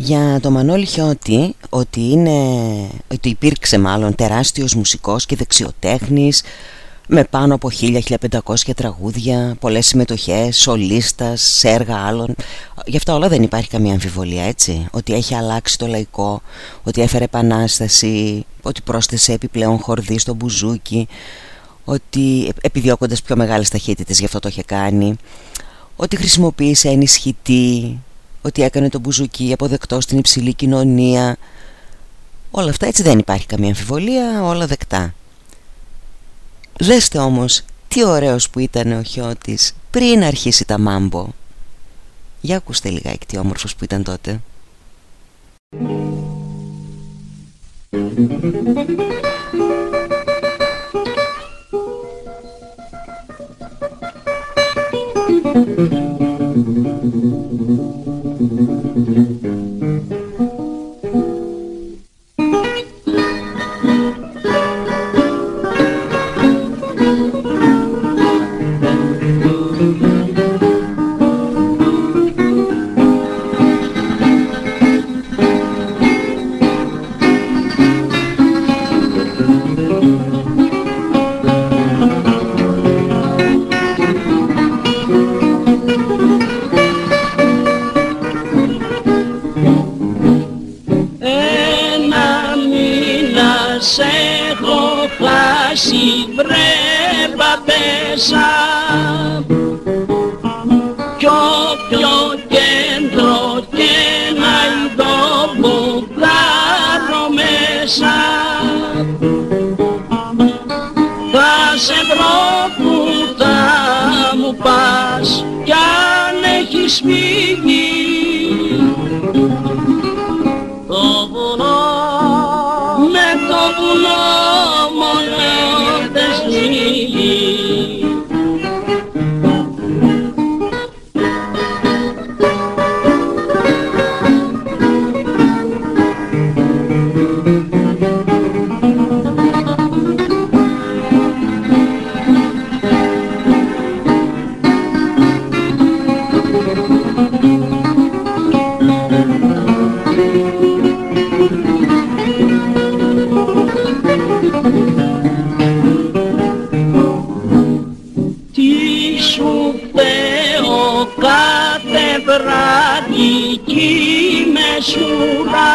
Speaker 1: για το Μανώλη Χιώτη ότι, είναι, ότι υπήρξε μάλλον τεράστιος μουσικός και δεξιοτέχνης με πάνω από 1000-1500 τραγούδια, πολλές συμμετοχές, σολίστας, σε έργα άλλων. Γι' αυτά όλα δεν υπάρχει καμία αμφιβολία έτσι, ότι έχει αλλάξει το λαϊκό, ότι έφερε επανάσταση, ότι πρόσθεσε επιπλέον χορδί στο μπουζούκι, ότι επιδιώκοντας πιο μεγάλες ταχύτητες γι' αυτό το είχε κάνει, ότι χρησιμοποίησε ενισχυτή, ότι έκανε τον Μπουζουκί αποδεκτό στην υψηλή κοινωνία όλα αυτά έτσι δεν υπάρχει καμία αμφιβολία όλα δεκτά. Δέστε όμως τι ωραίος που ήταν ο Χιώτης πριν αρχίσει τα μάμπο. Για ακούστε λιγάκι τι όμορφος που ήταν τότε
Speaker 2: βρε πατέσα κι όποιο κέντρο και να ειδώ μπουκάρω μέσα. Θα σε βρω που θα μου πας κι αν έχεις πει δική με σούρα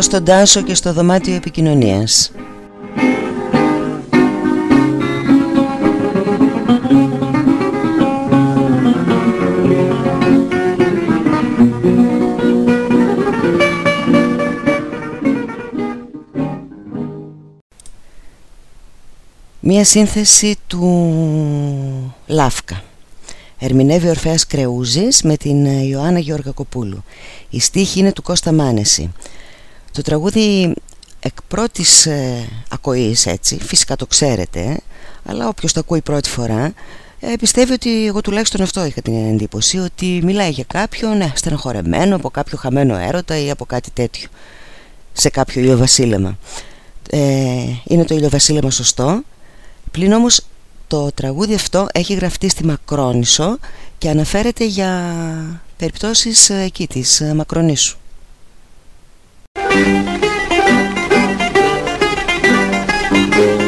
Speaker 1: στον Τάσο και στο δωμάτιο επικοινωνίας. Μία σύνθεση του Λάφκα. Ερμηνεύει ο Ορφέας Κρεούζης με την Ιωάννα Γεωργακοπούλου. Η στίχη είναι του Κώστα Μάνεση το τραγούδι εκ πρώτης ε, ακοής έτσι, φυσικά το ξέρετε, αλλά όποιος το ακούει πρώτη φορά ε, πιστεύει ότι εγώ τουλάχιστον αυτό είχα την εντύπωση ότι μιλάει για κάποιον ε, στενοχωρεμένο από κάποιο χαμένο έρωτα ή από κάτι τέτοιο σε κάποιο ηλιοβασίλεμα. Ε, είναι το ηλιοβασίλεμα σωστό, πλην όμως το τραγούδι αυτό έχει γραφτεί στη Μακρόνισο και αναφέρεται για περιπτώσεις ε, εκεί της ε, Μακρονήσου.
Speaker 2: στην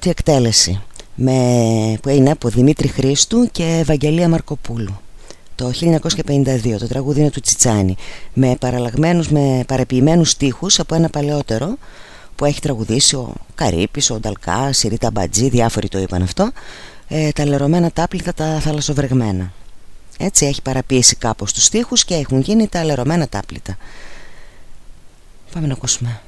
Speaker 2: πρώτη εκτέλεση με, που είναι από Δημήτρη Χρήστου και Ευαγγελία Μαρκοπούλου το 1952 το τραγούδι είναι του Τσιτσάνη με παραλλαγμένους, με παρεποιημένους στίχους από ένα παλαιότερο που έχει τραγουδήσει ο Καρύπης, ο Νταλκάς, η Ρίτα Μπατζή, διάφοροι το είπαν αυτό ε, τα λερωμένα τάπλητα τα θαλασσοβρεγμένα έτσι έχει παραποιήσει κάπως τους στίχους και έχουν γίνει τα λερωμένα τάπλητα πάμε να ακούσουμε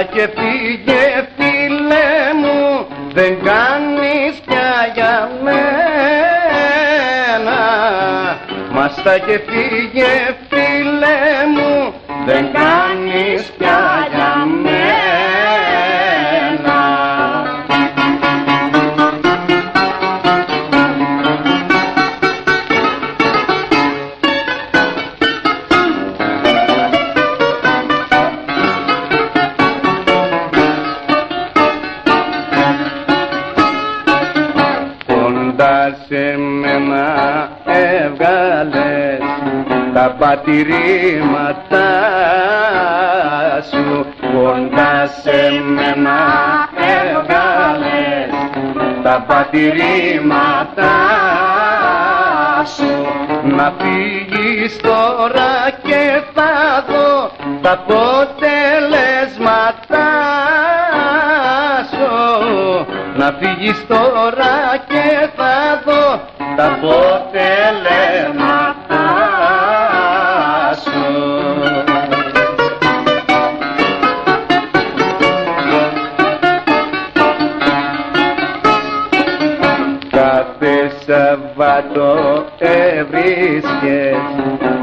Speaker 8: μάστα και φύγε φίλε μου δεν κάνεις πια για μένα. Μάστα και φύγε φίλε μου δεν κάνεις πια τα πατηρήματα σου κοντά σε μένα έβγαλες τα πατηρήματά σου. Να φύγεις τώρα και θα δω τα αποτελέσματά σου. Να να φύγεις τώρα Σαββάτο έβρισκες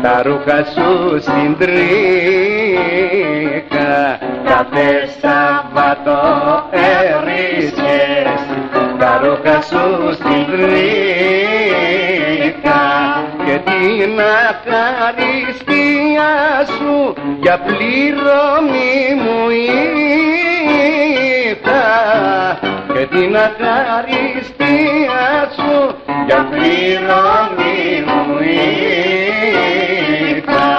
Speaker 8: τα ρούχα σου στην τρίχα Κάθε Σαββάτο έβρισκες τα ρούχα σου στην τρίχα και την αχαριστία σου για πληρωμή μου είχα. Και την αχαριστία σου για πληρωμή μου είχα.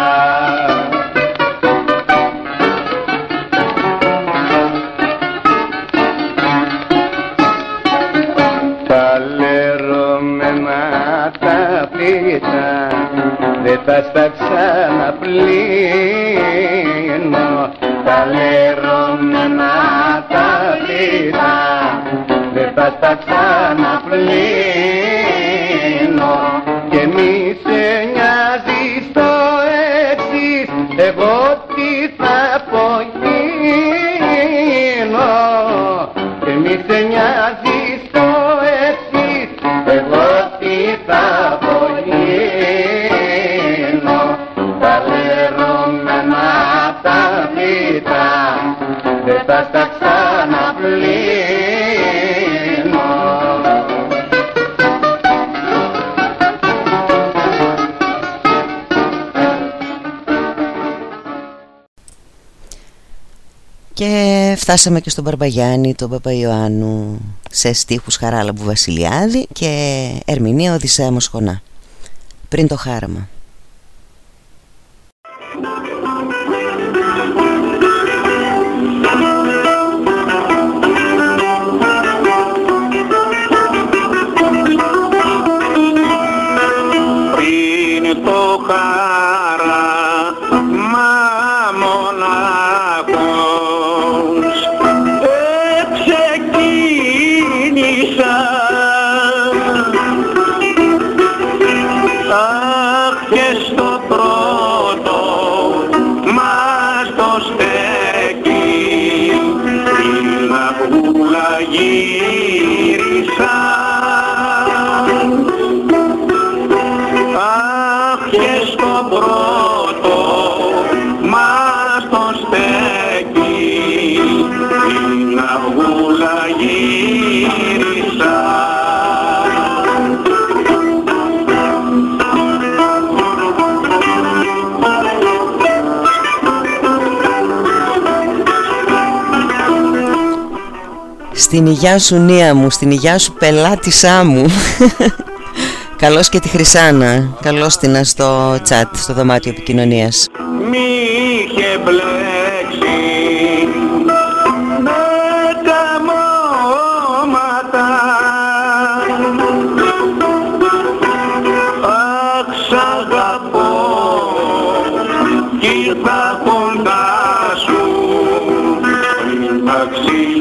Speaker 8: Τα λερωμένα τα πίτα δεν θα στα ξαναπλύνω τα λερωμένα τα πίτα δεν θα στα ξαναπλύνω και μη σε νοιάζει το εξής. Εγώ τι θα απογίνω και μη σε νοιάζει το εξής. Εγώ τι θα απογίνω τα λερωμένα τα πίτα δεν θα στα ξαναπλύνω
Speaker 1: φτάσαμε και στον Μπαρμπαγιάννη, τον Παπαϊωάννου σε στίχους Χαράλαμπου Βασιλιάδη και ερμηνεία Οδυσσέα Μοσχονά. Πριν το χάραμα. Στην υγειά σου νία μου, στην υγειά σου πελάτησά μου. Καλώς και τη Χρυσάνα, καλώς την στο chat, στο δωμάτιο επικοινωνίας.
Speaker 9: Μη είχε μπλέξει με τα μόματα. Αχ σ' αγαπώ κι ήρθα κοντά σου. Πριν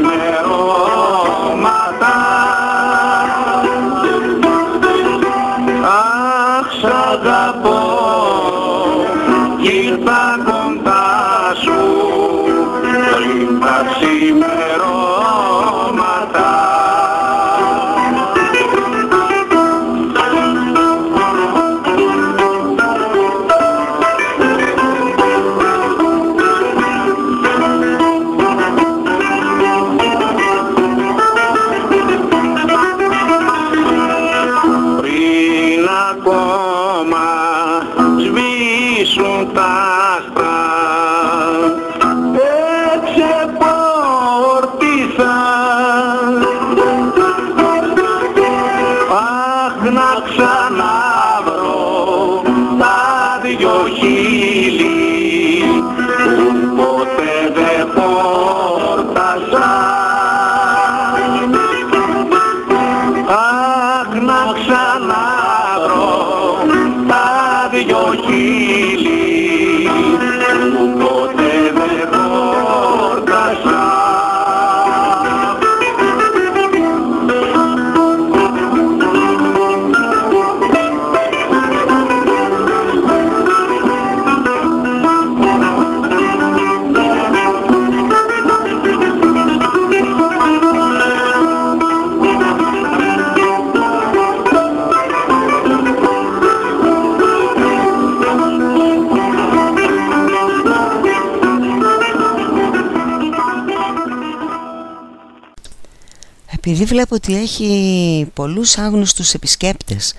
Speaker 5: βλέπω ότι έχει πολλούς άγνωστους επισκέπτες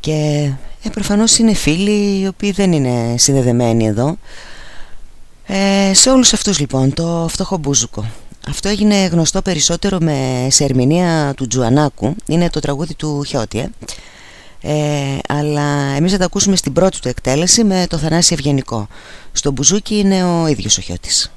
Speaker 5: και ε, προφανώς είναι φίλοι οι οποίοι δεν είναι συνδεδεμένοι εδώ. Ε, σε όλους αυτούς λοιπόν το φτωχό μπούζουκο. Αυτό έγινε γνωστό περισσότερο με, σε ερμηνεία του Τζουανάκου. Είναι το τραγούδι του Χιώτη ε. Ε, αλλά εμείς θα τα ακούσουμε στην πρώτη του εκτέλεση με το Θανάση Ευγενικό. Στο μπουζούκι είναι ο ίδιος ο Χιώτης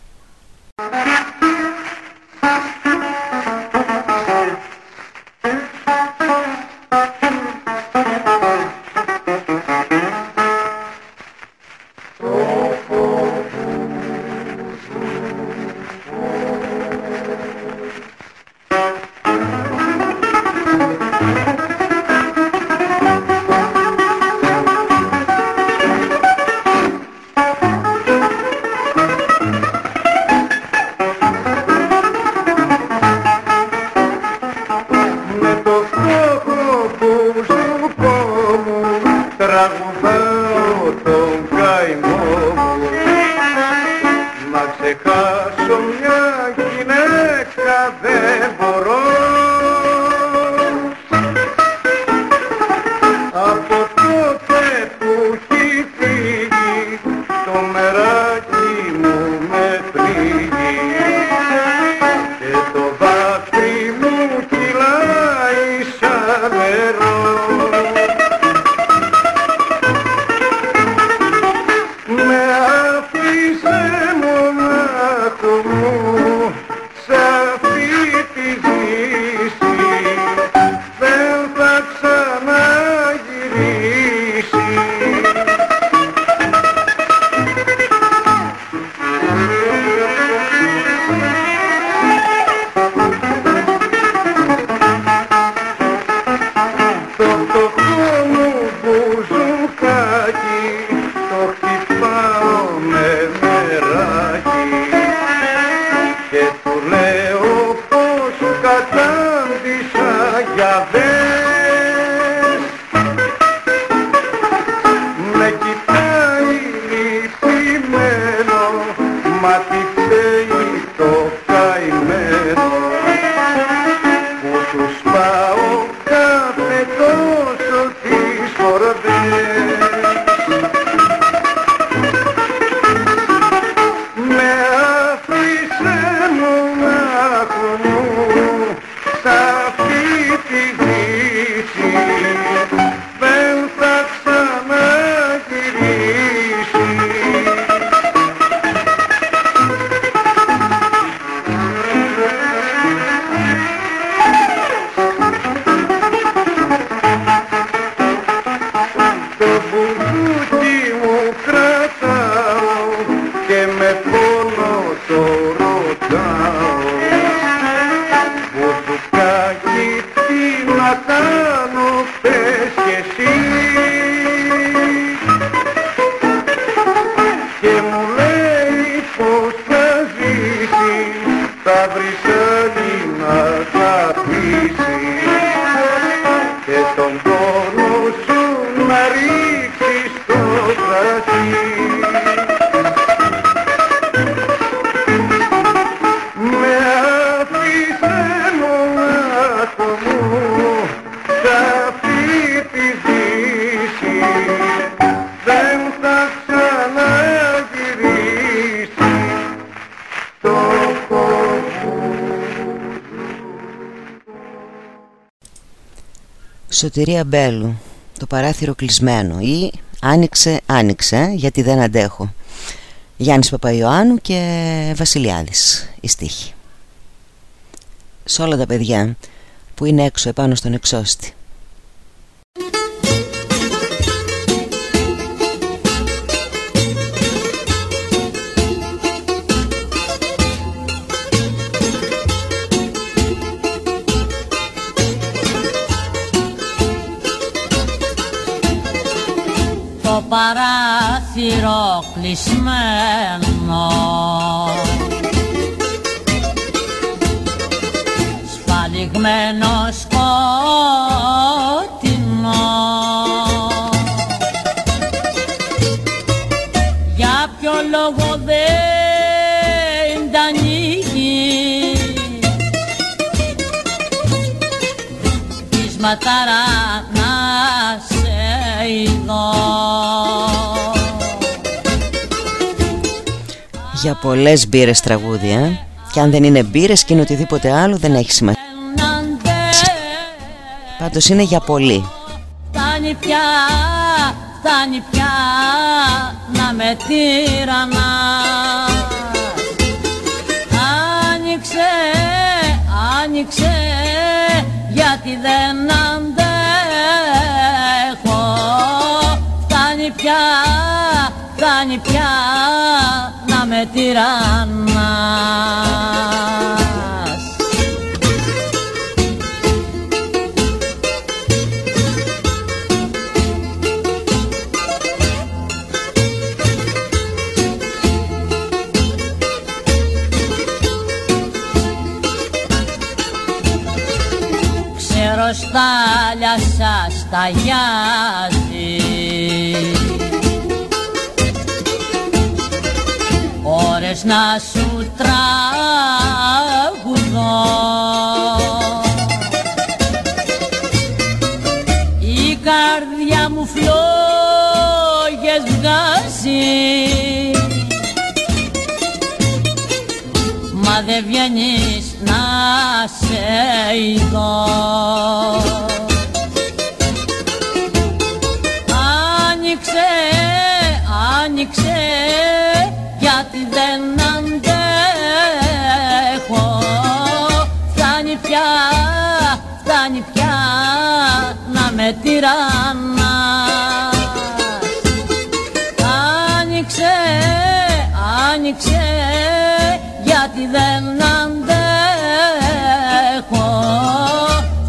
Speaker 5: Σωτηρία Μπέλου Το παράθυρο κλεισμένο Ή άνοιξε άνοιξε γιατί δεν αντέχω. Γιάννης Παπαϊωάννου και Βασιλιάδης Η στίχη. Σε όλα τα παιδιά που είναι έξω επάνω στον εξώστη
Speaker 10: παράθυρο κλεισμένο σπαλιγμένο
Speaker 1: πολλές μπύρες τραγούδια Και αν δεν είναι μπύρες και είναι οτιδήποτε άλλο δεν έχει σημασία. Πάντως είναι για πολύ.
Speaker 10: Φτάνει πια, φτάνει πια να με τυραννάς Άνοιξε, άνοιξε γιατί δεν αντέχω. Φτάνει πια, φτάνει πια να με τυραννάς Ξέρω στα σας να σου τραγουδώ. Η καρδιά μου φλόγες βγάζει Μα δεν βγαίνεις να σε ειδώ με τυραννάς Άνοιξε, άνοιξε γιατί δεν αντέχω.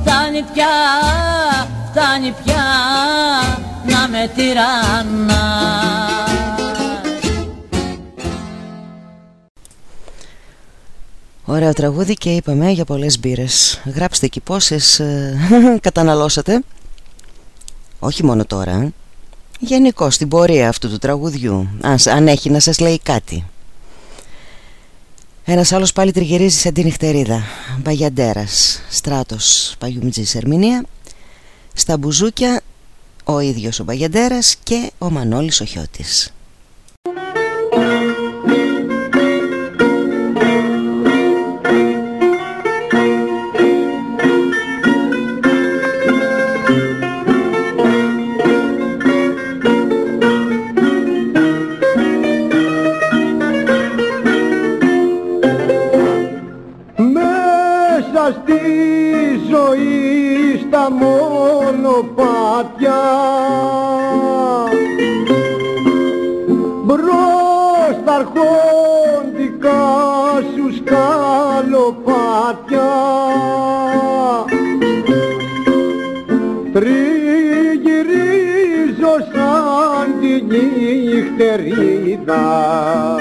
Speaker 10: Φτάνει πια, φτάνει πια να με τυραννάς
Speaker 1: Ωραίο τραγούδι και είπαμε για πολλές μπύρες. Γράψτε εκεί πόσες ε, καταναλώσατε Όχι μόνο τώρα. Ε. Γενικώ στην πορεία αυτού του τραγουδιού. Αν, αν έχει να σας λέει κάτι. Ένας άλλος πάλι τριγυρίζει σαν την νυχτερίδα. Μπαγιαντέρας Στράτος Παγιουμτζής Ερμηνεία. Στα μπουζούκια Ο ίδιος ο Μπαγιαντέρας Και ο Μανώλης ο Χιώτης
Speaker 3: νυχτερίδα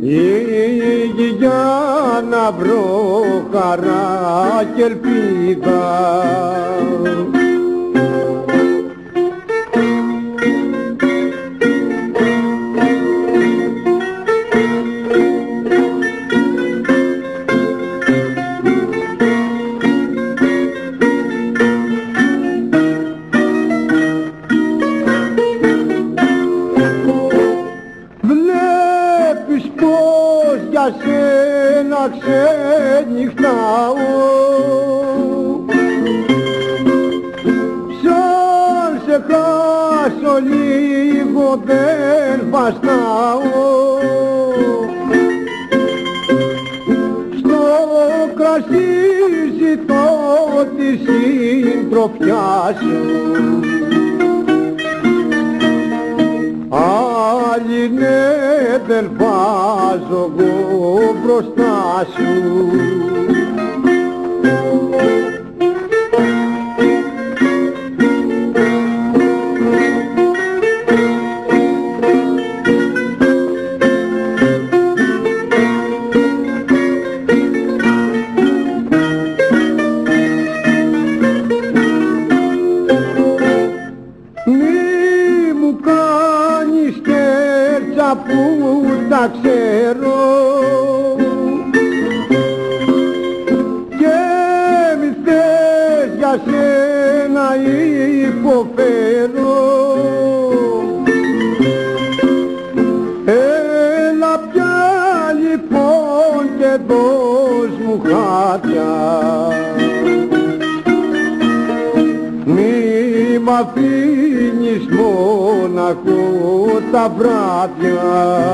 Speaker 3: Ήγη για να βρω χαρά και ελπίδα πως για σένα ξενυχτάω Σαν σε χάσω λίγο δεν βαστάω Στο κρασί ζητώ τη συντροφιά σου. Άλλη ναι δεν βάζω εγώ μπροστά σου τα βράδια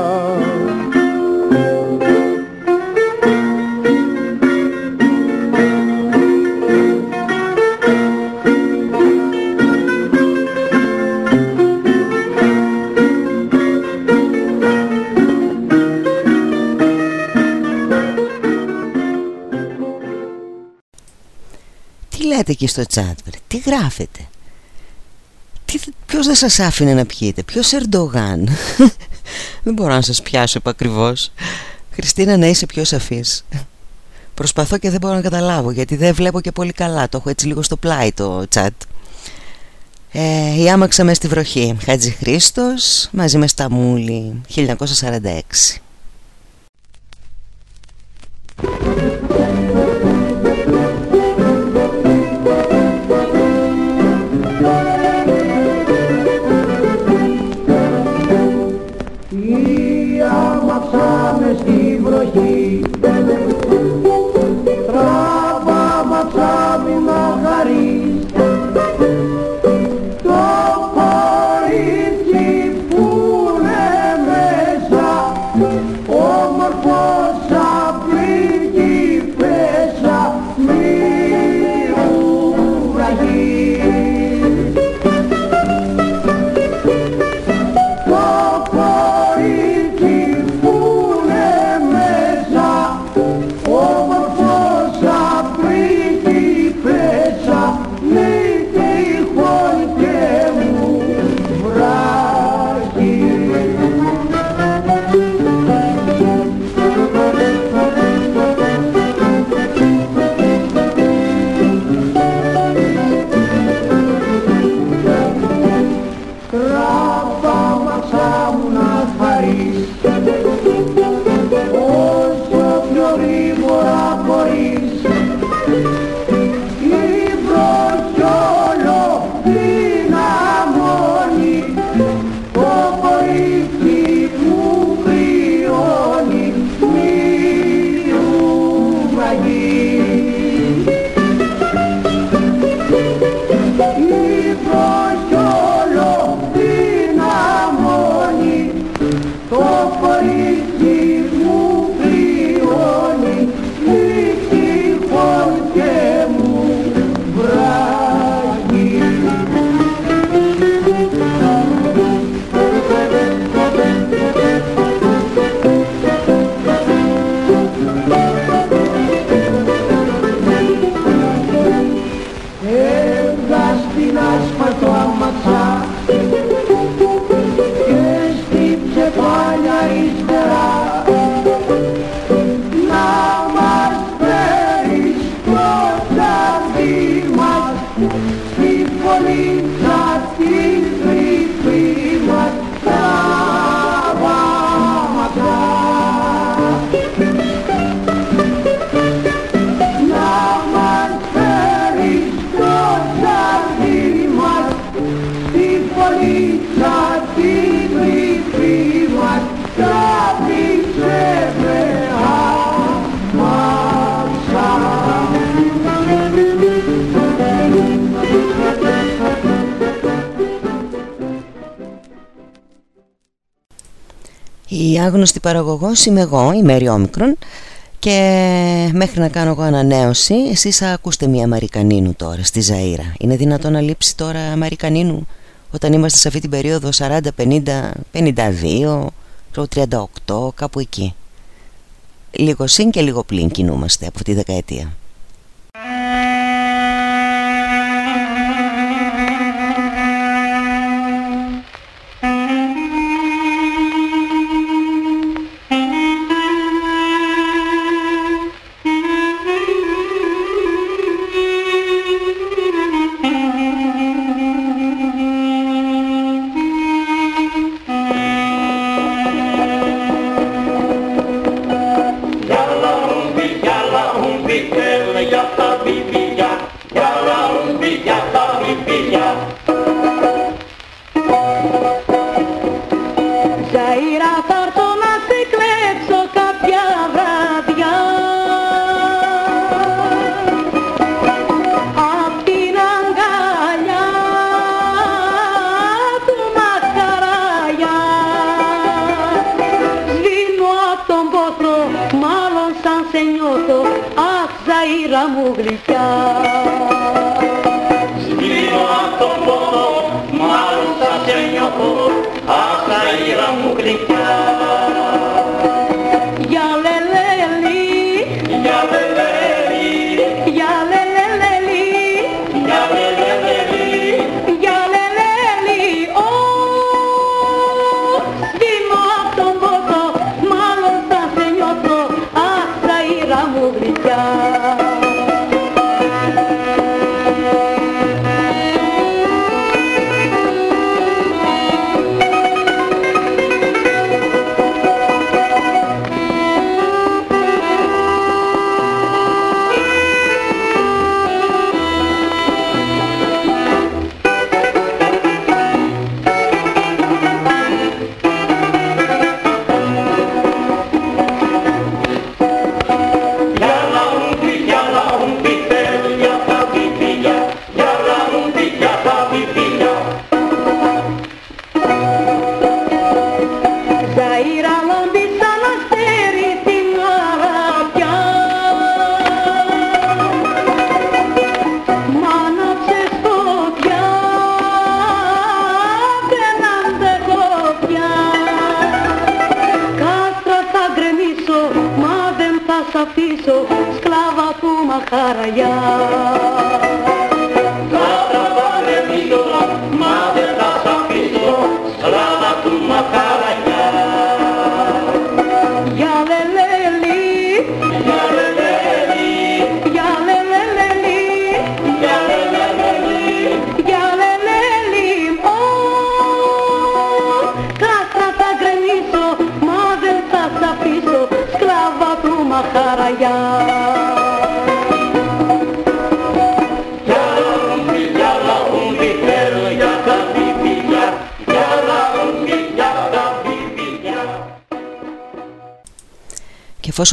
Speaker 2: λέτε εκεί στο chat, τι γράφετε; Τι, ποιος δεν σας άφηνε να πιείτε, ποιος Ερντογάν; δεν μπορώ να σας πιάσω επακριβώς. Χριστίνα να είσαι πιο σαφής. Προσπαθώ και δεν μπορώ να καταλάβω γιατί δεν βλέπω και πολύ καλά. Το έχω έτσι λίγο στο πλάι το chat. Ε, η άμαξα μες στη βροχή. Χατζη Χρήστος μαζί με Σταμούλη 1946. Άγνωστη παραγωγός είμαι εγώ, η Μέρη Όμικρον και μέχρι να κάνω εγώ ανανέωση εσείς θα ακούστε μια Αμερικανίνου τώρα στη Ζαΐρα. Είναι δυνατόν να λείψει τώρα Αμερικανίνου όταν είμαστε σε αυτή την περίοδο 40, 50, 52, 38 κάπου εκεί. Λίγο συν και λίγο πλην κινούμαστε από τη δεκαετία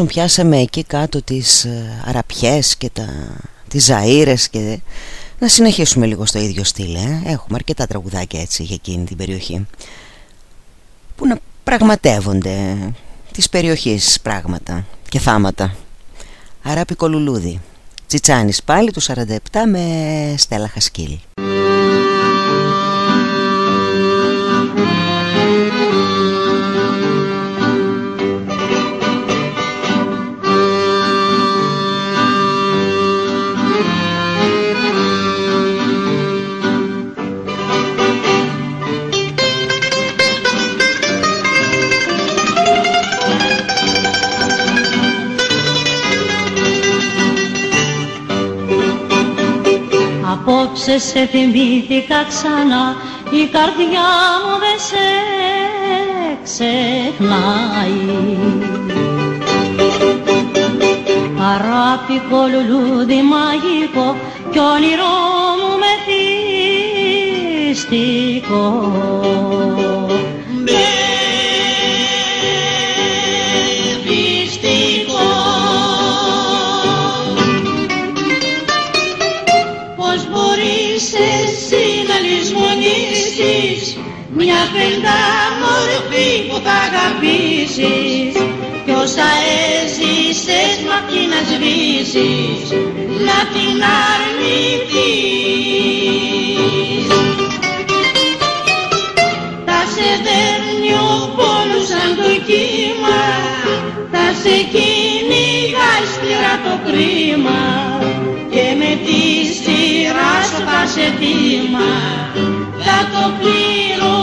Speaker 1: εφόσον πιάσαμε εκεί κάτω τις ε, αραπιές και τα, τις ζαΐρες και να συνεχίσουμε λίγο στο ίδιο στυλ ε. Έχουμε αρκετά τραγουδάκια έτσι για εκείνη την περιοχή Που να πραγματεύονται της περιοχής πράγματα και θάματα Αράπικο λουλούδι Τσιτσάνης πάλι του 47 με Στέλλα Χασκίλη
Speaker 6: Απόψε σε θυμήθηκα ξανά. Η καρδιά μου δεν σε ξεχνάει. Αράπικο λουλούδι μαγικό κι όνειρό μου μεθυστικό
Speaker 11: μια πεντά μορφή που θα αγαπήσεις. Κι όσα έζησες μ' αυτή να σβήσεις. Να την αρνηθείς. Θα σε δέρνει ο πόνος σαν το κύμα. Θα σε κυνηγάει σκληρά το κρίμα. Και με τη σειρά σου θα σε θύμα θα το πληρωθείς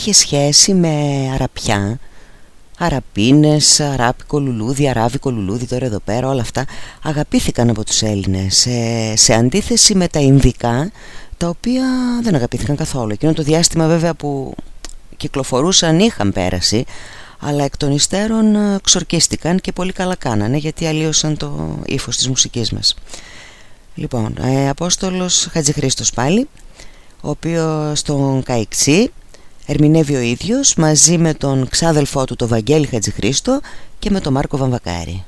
Speaker 1: είχε σχέση με αραπιά Αραπίνες, αράπικο λουλούδι, αράβικο λουλούδι τώρα εδώ πέρα όλα αυτά αγαπήθηκαν από τους Έλληνες σε, σε αντίθεση με τα Ινδικά τα οποία δεν αγαπήθηκαν καθόλου. Εκείνο το διάστημα βέβαια που κυκλοφορούσαν είχαν πέρασει αλλά εκ των υστέρων ε, ξορκίστηκαν και πολύ καλά κάνανε γιατί αλλίωσαν το ύφος της μουσικής μας. Λοιπόν, ε, Απόστολος Χατζηχρήστος πάλι ο οποίος στον Καϊξή ερμηνεύει ο ίδιος μαζί με τον ξάδελφό του τον Βαγγέλη Χατζηχρήστο και με τον Μάρκο Βαμβακάρη.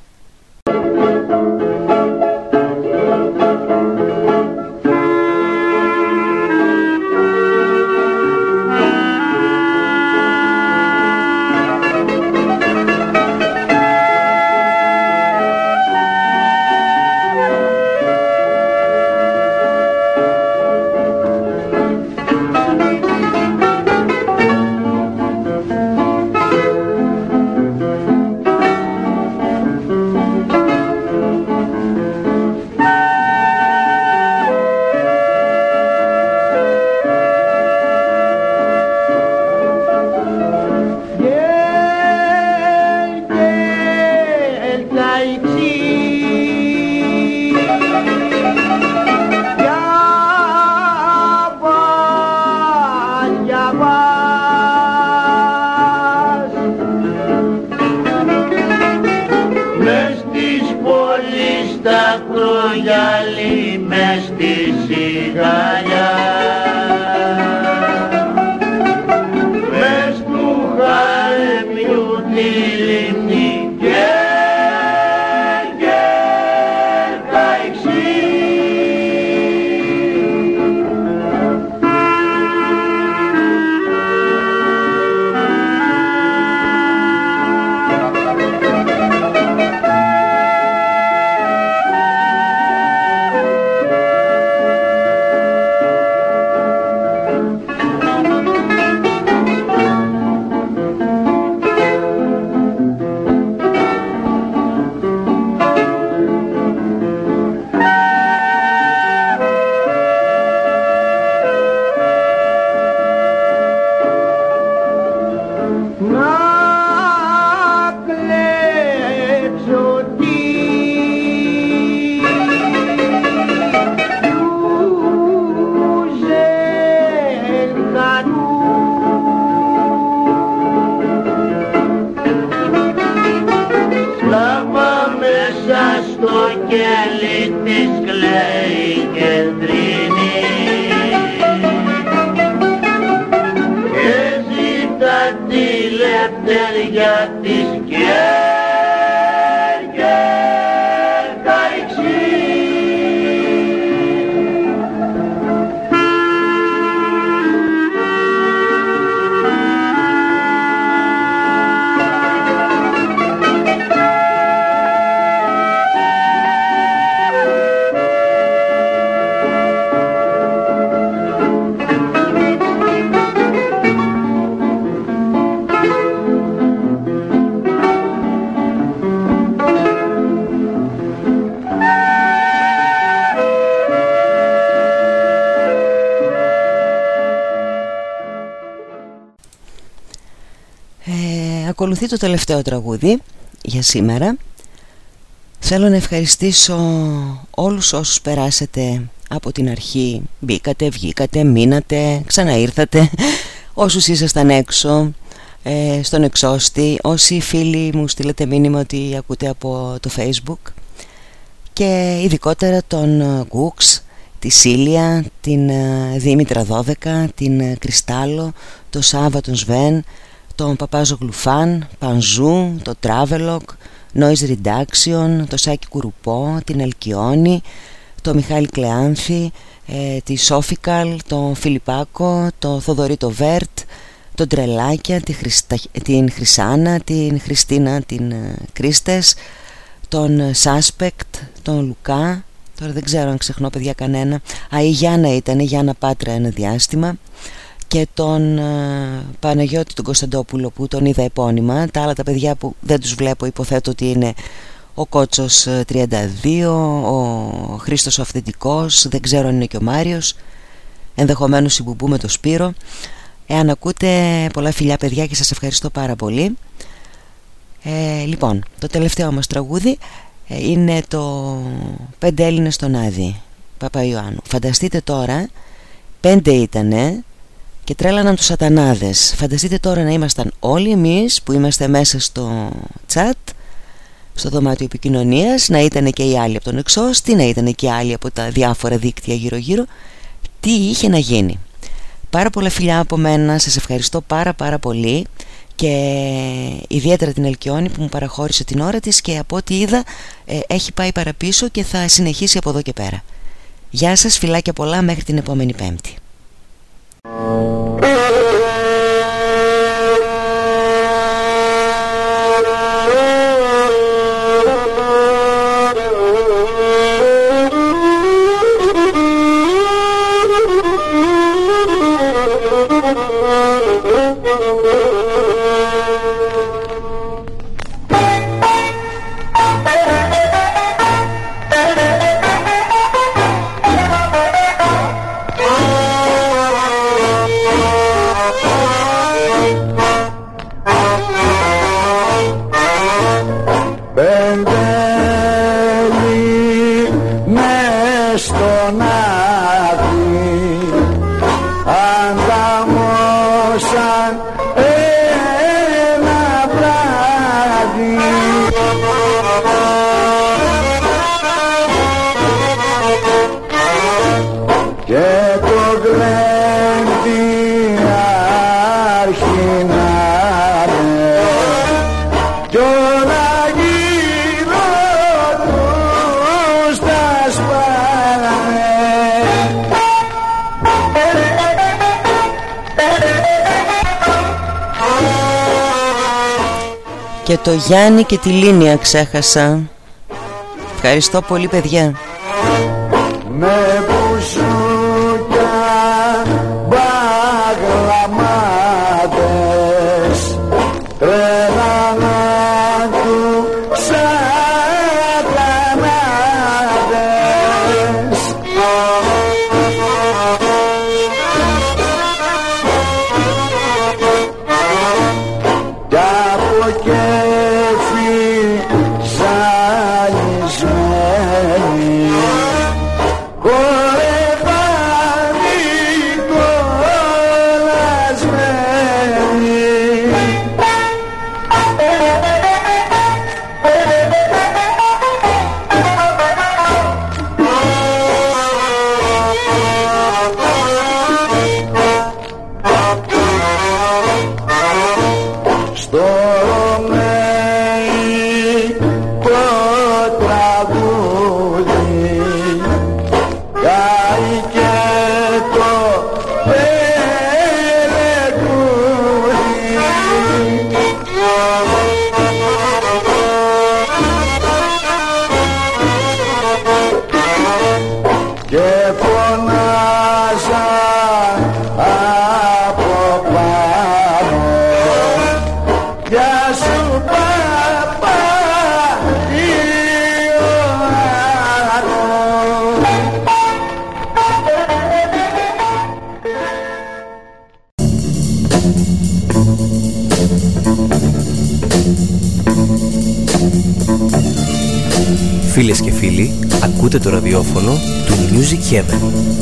Speaker 1: Ακολουθεί το τελευταίο τραγούδι για σήμερα. Θέλω να ευχαριστήσω όλους όσους περάσατε από την αρχή. Μπήκατε, βγήκατε, μείνατε, ξαναήρθατε. Όσους ήσασταν έξω ε, στον εξώστη Όσοι φίλοι μου στείλετε μήνυμα ότι ακούτε από το facebook. Και ειδικότερα τον Γκούξ, τη Σίλια, την Δήμητρα 12, την Κρυστάλλο, τον Σάβα τον Σβέν, τον Παπάζο Γλουφάν, Πανζού, το Travelog, Noise Reduction, το Σάκη Κουρουπό, την Αλκιόνη, το Μιχάλη Κλεάνθη, ε, τη Σόφικαλ, τον Φιλιπάκο, το Θοδωρή Βέρτ, τον Τρελάκια, τη την Χρυσάνα, την Χριστίνα, την ε, Κρίστες, τον Σάσπεκτ, τον Λουκά, τώρα δεν ξέρω αν ξεχνώ παιδιά κανένα, α η Γιάννα ήταν, η Γιάννα Πάτρα ένα διάστημα, και τον ε, Παναγιώτη τον Κωνσταντόπουλο που τον είδα επώνυμα. Τα άλλα τα παιδιά που δεν τους βλέπω υποθέτω ότι είναι ο Κότσος 32 ε, ο Χρήστος ο Αυθεντικός δεν ξέρω αν είναι και ο Μάριος. Ενδεχομένως η Μπουμπού με το Σπύρο. Εάν ακούτε πολλά φιλιά παιδιά και σας ευχαριστώ πάρα πολύ. Ε, λοιπόν το τελευταίο μας τραγούδι ε, είναι το «Πέντε Έλληνες στον Άδη» Παπαϊωάννου φανταστείτε τώρα πέντε ήτανε και τρέλαναν τους σατανάδες. Φανταστείτε τώρα να ήμασταν όλοι εμείς που είμαστε μέσα στο chat στο δωμάτιο επικοινωνίας, να ήταν και οι άλλοι από τον εξώστη να ήταν και οι άλλοι από τα διάφορα δίκτυα γύρω γύρω τι είχε να γίνει. Πάρα πολλά φιλιά από μένα σας ευχαριστώ πάρα πάρα πολύ. Και ιδιαίτερα την Ελκιόνη που μου παραχώρησε την ώρα της και από ό,τι είδα ε, έχει πάει παραπίσω και θα συνεχίσει από εδώ και πέρα. Γεια σας φιλάκια πολλά μέχρι την επόμενη πέμπτη Oh. Το Γιάννη και τη Λίνια ξέχασα. Ευχαριστώ πολύ παιδιά
Speaker 12: το ραδιόφωνο του Music Heaven.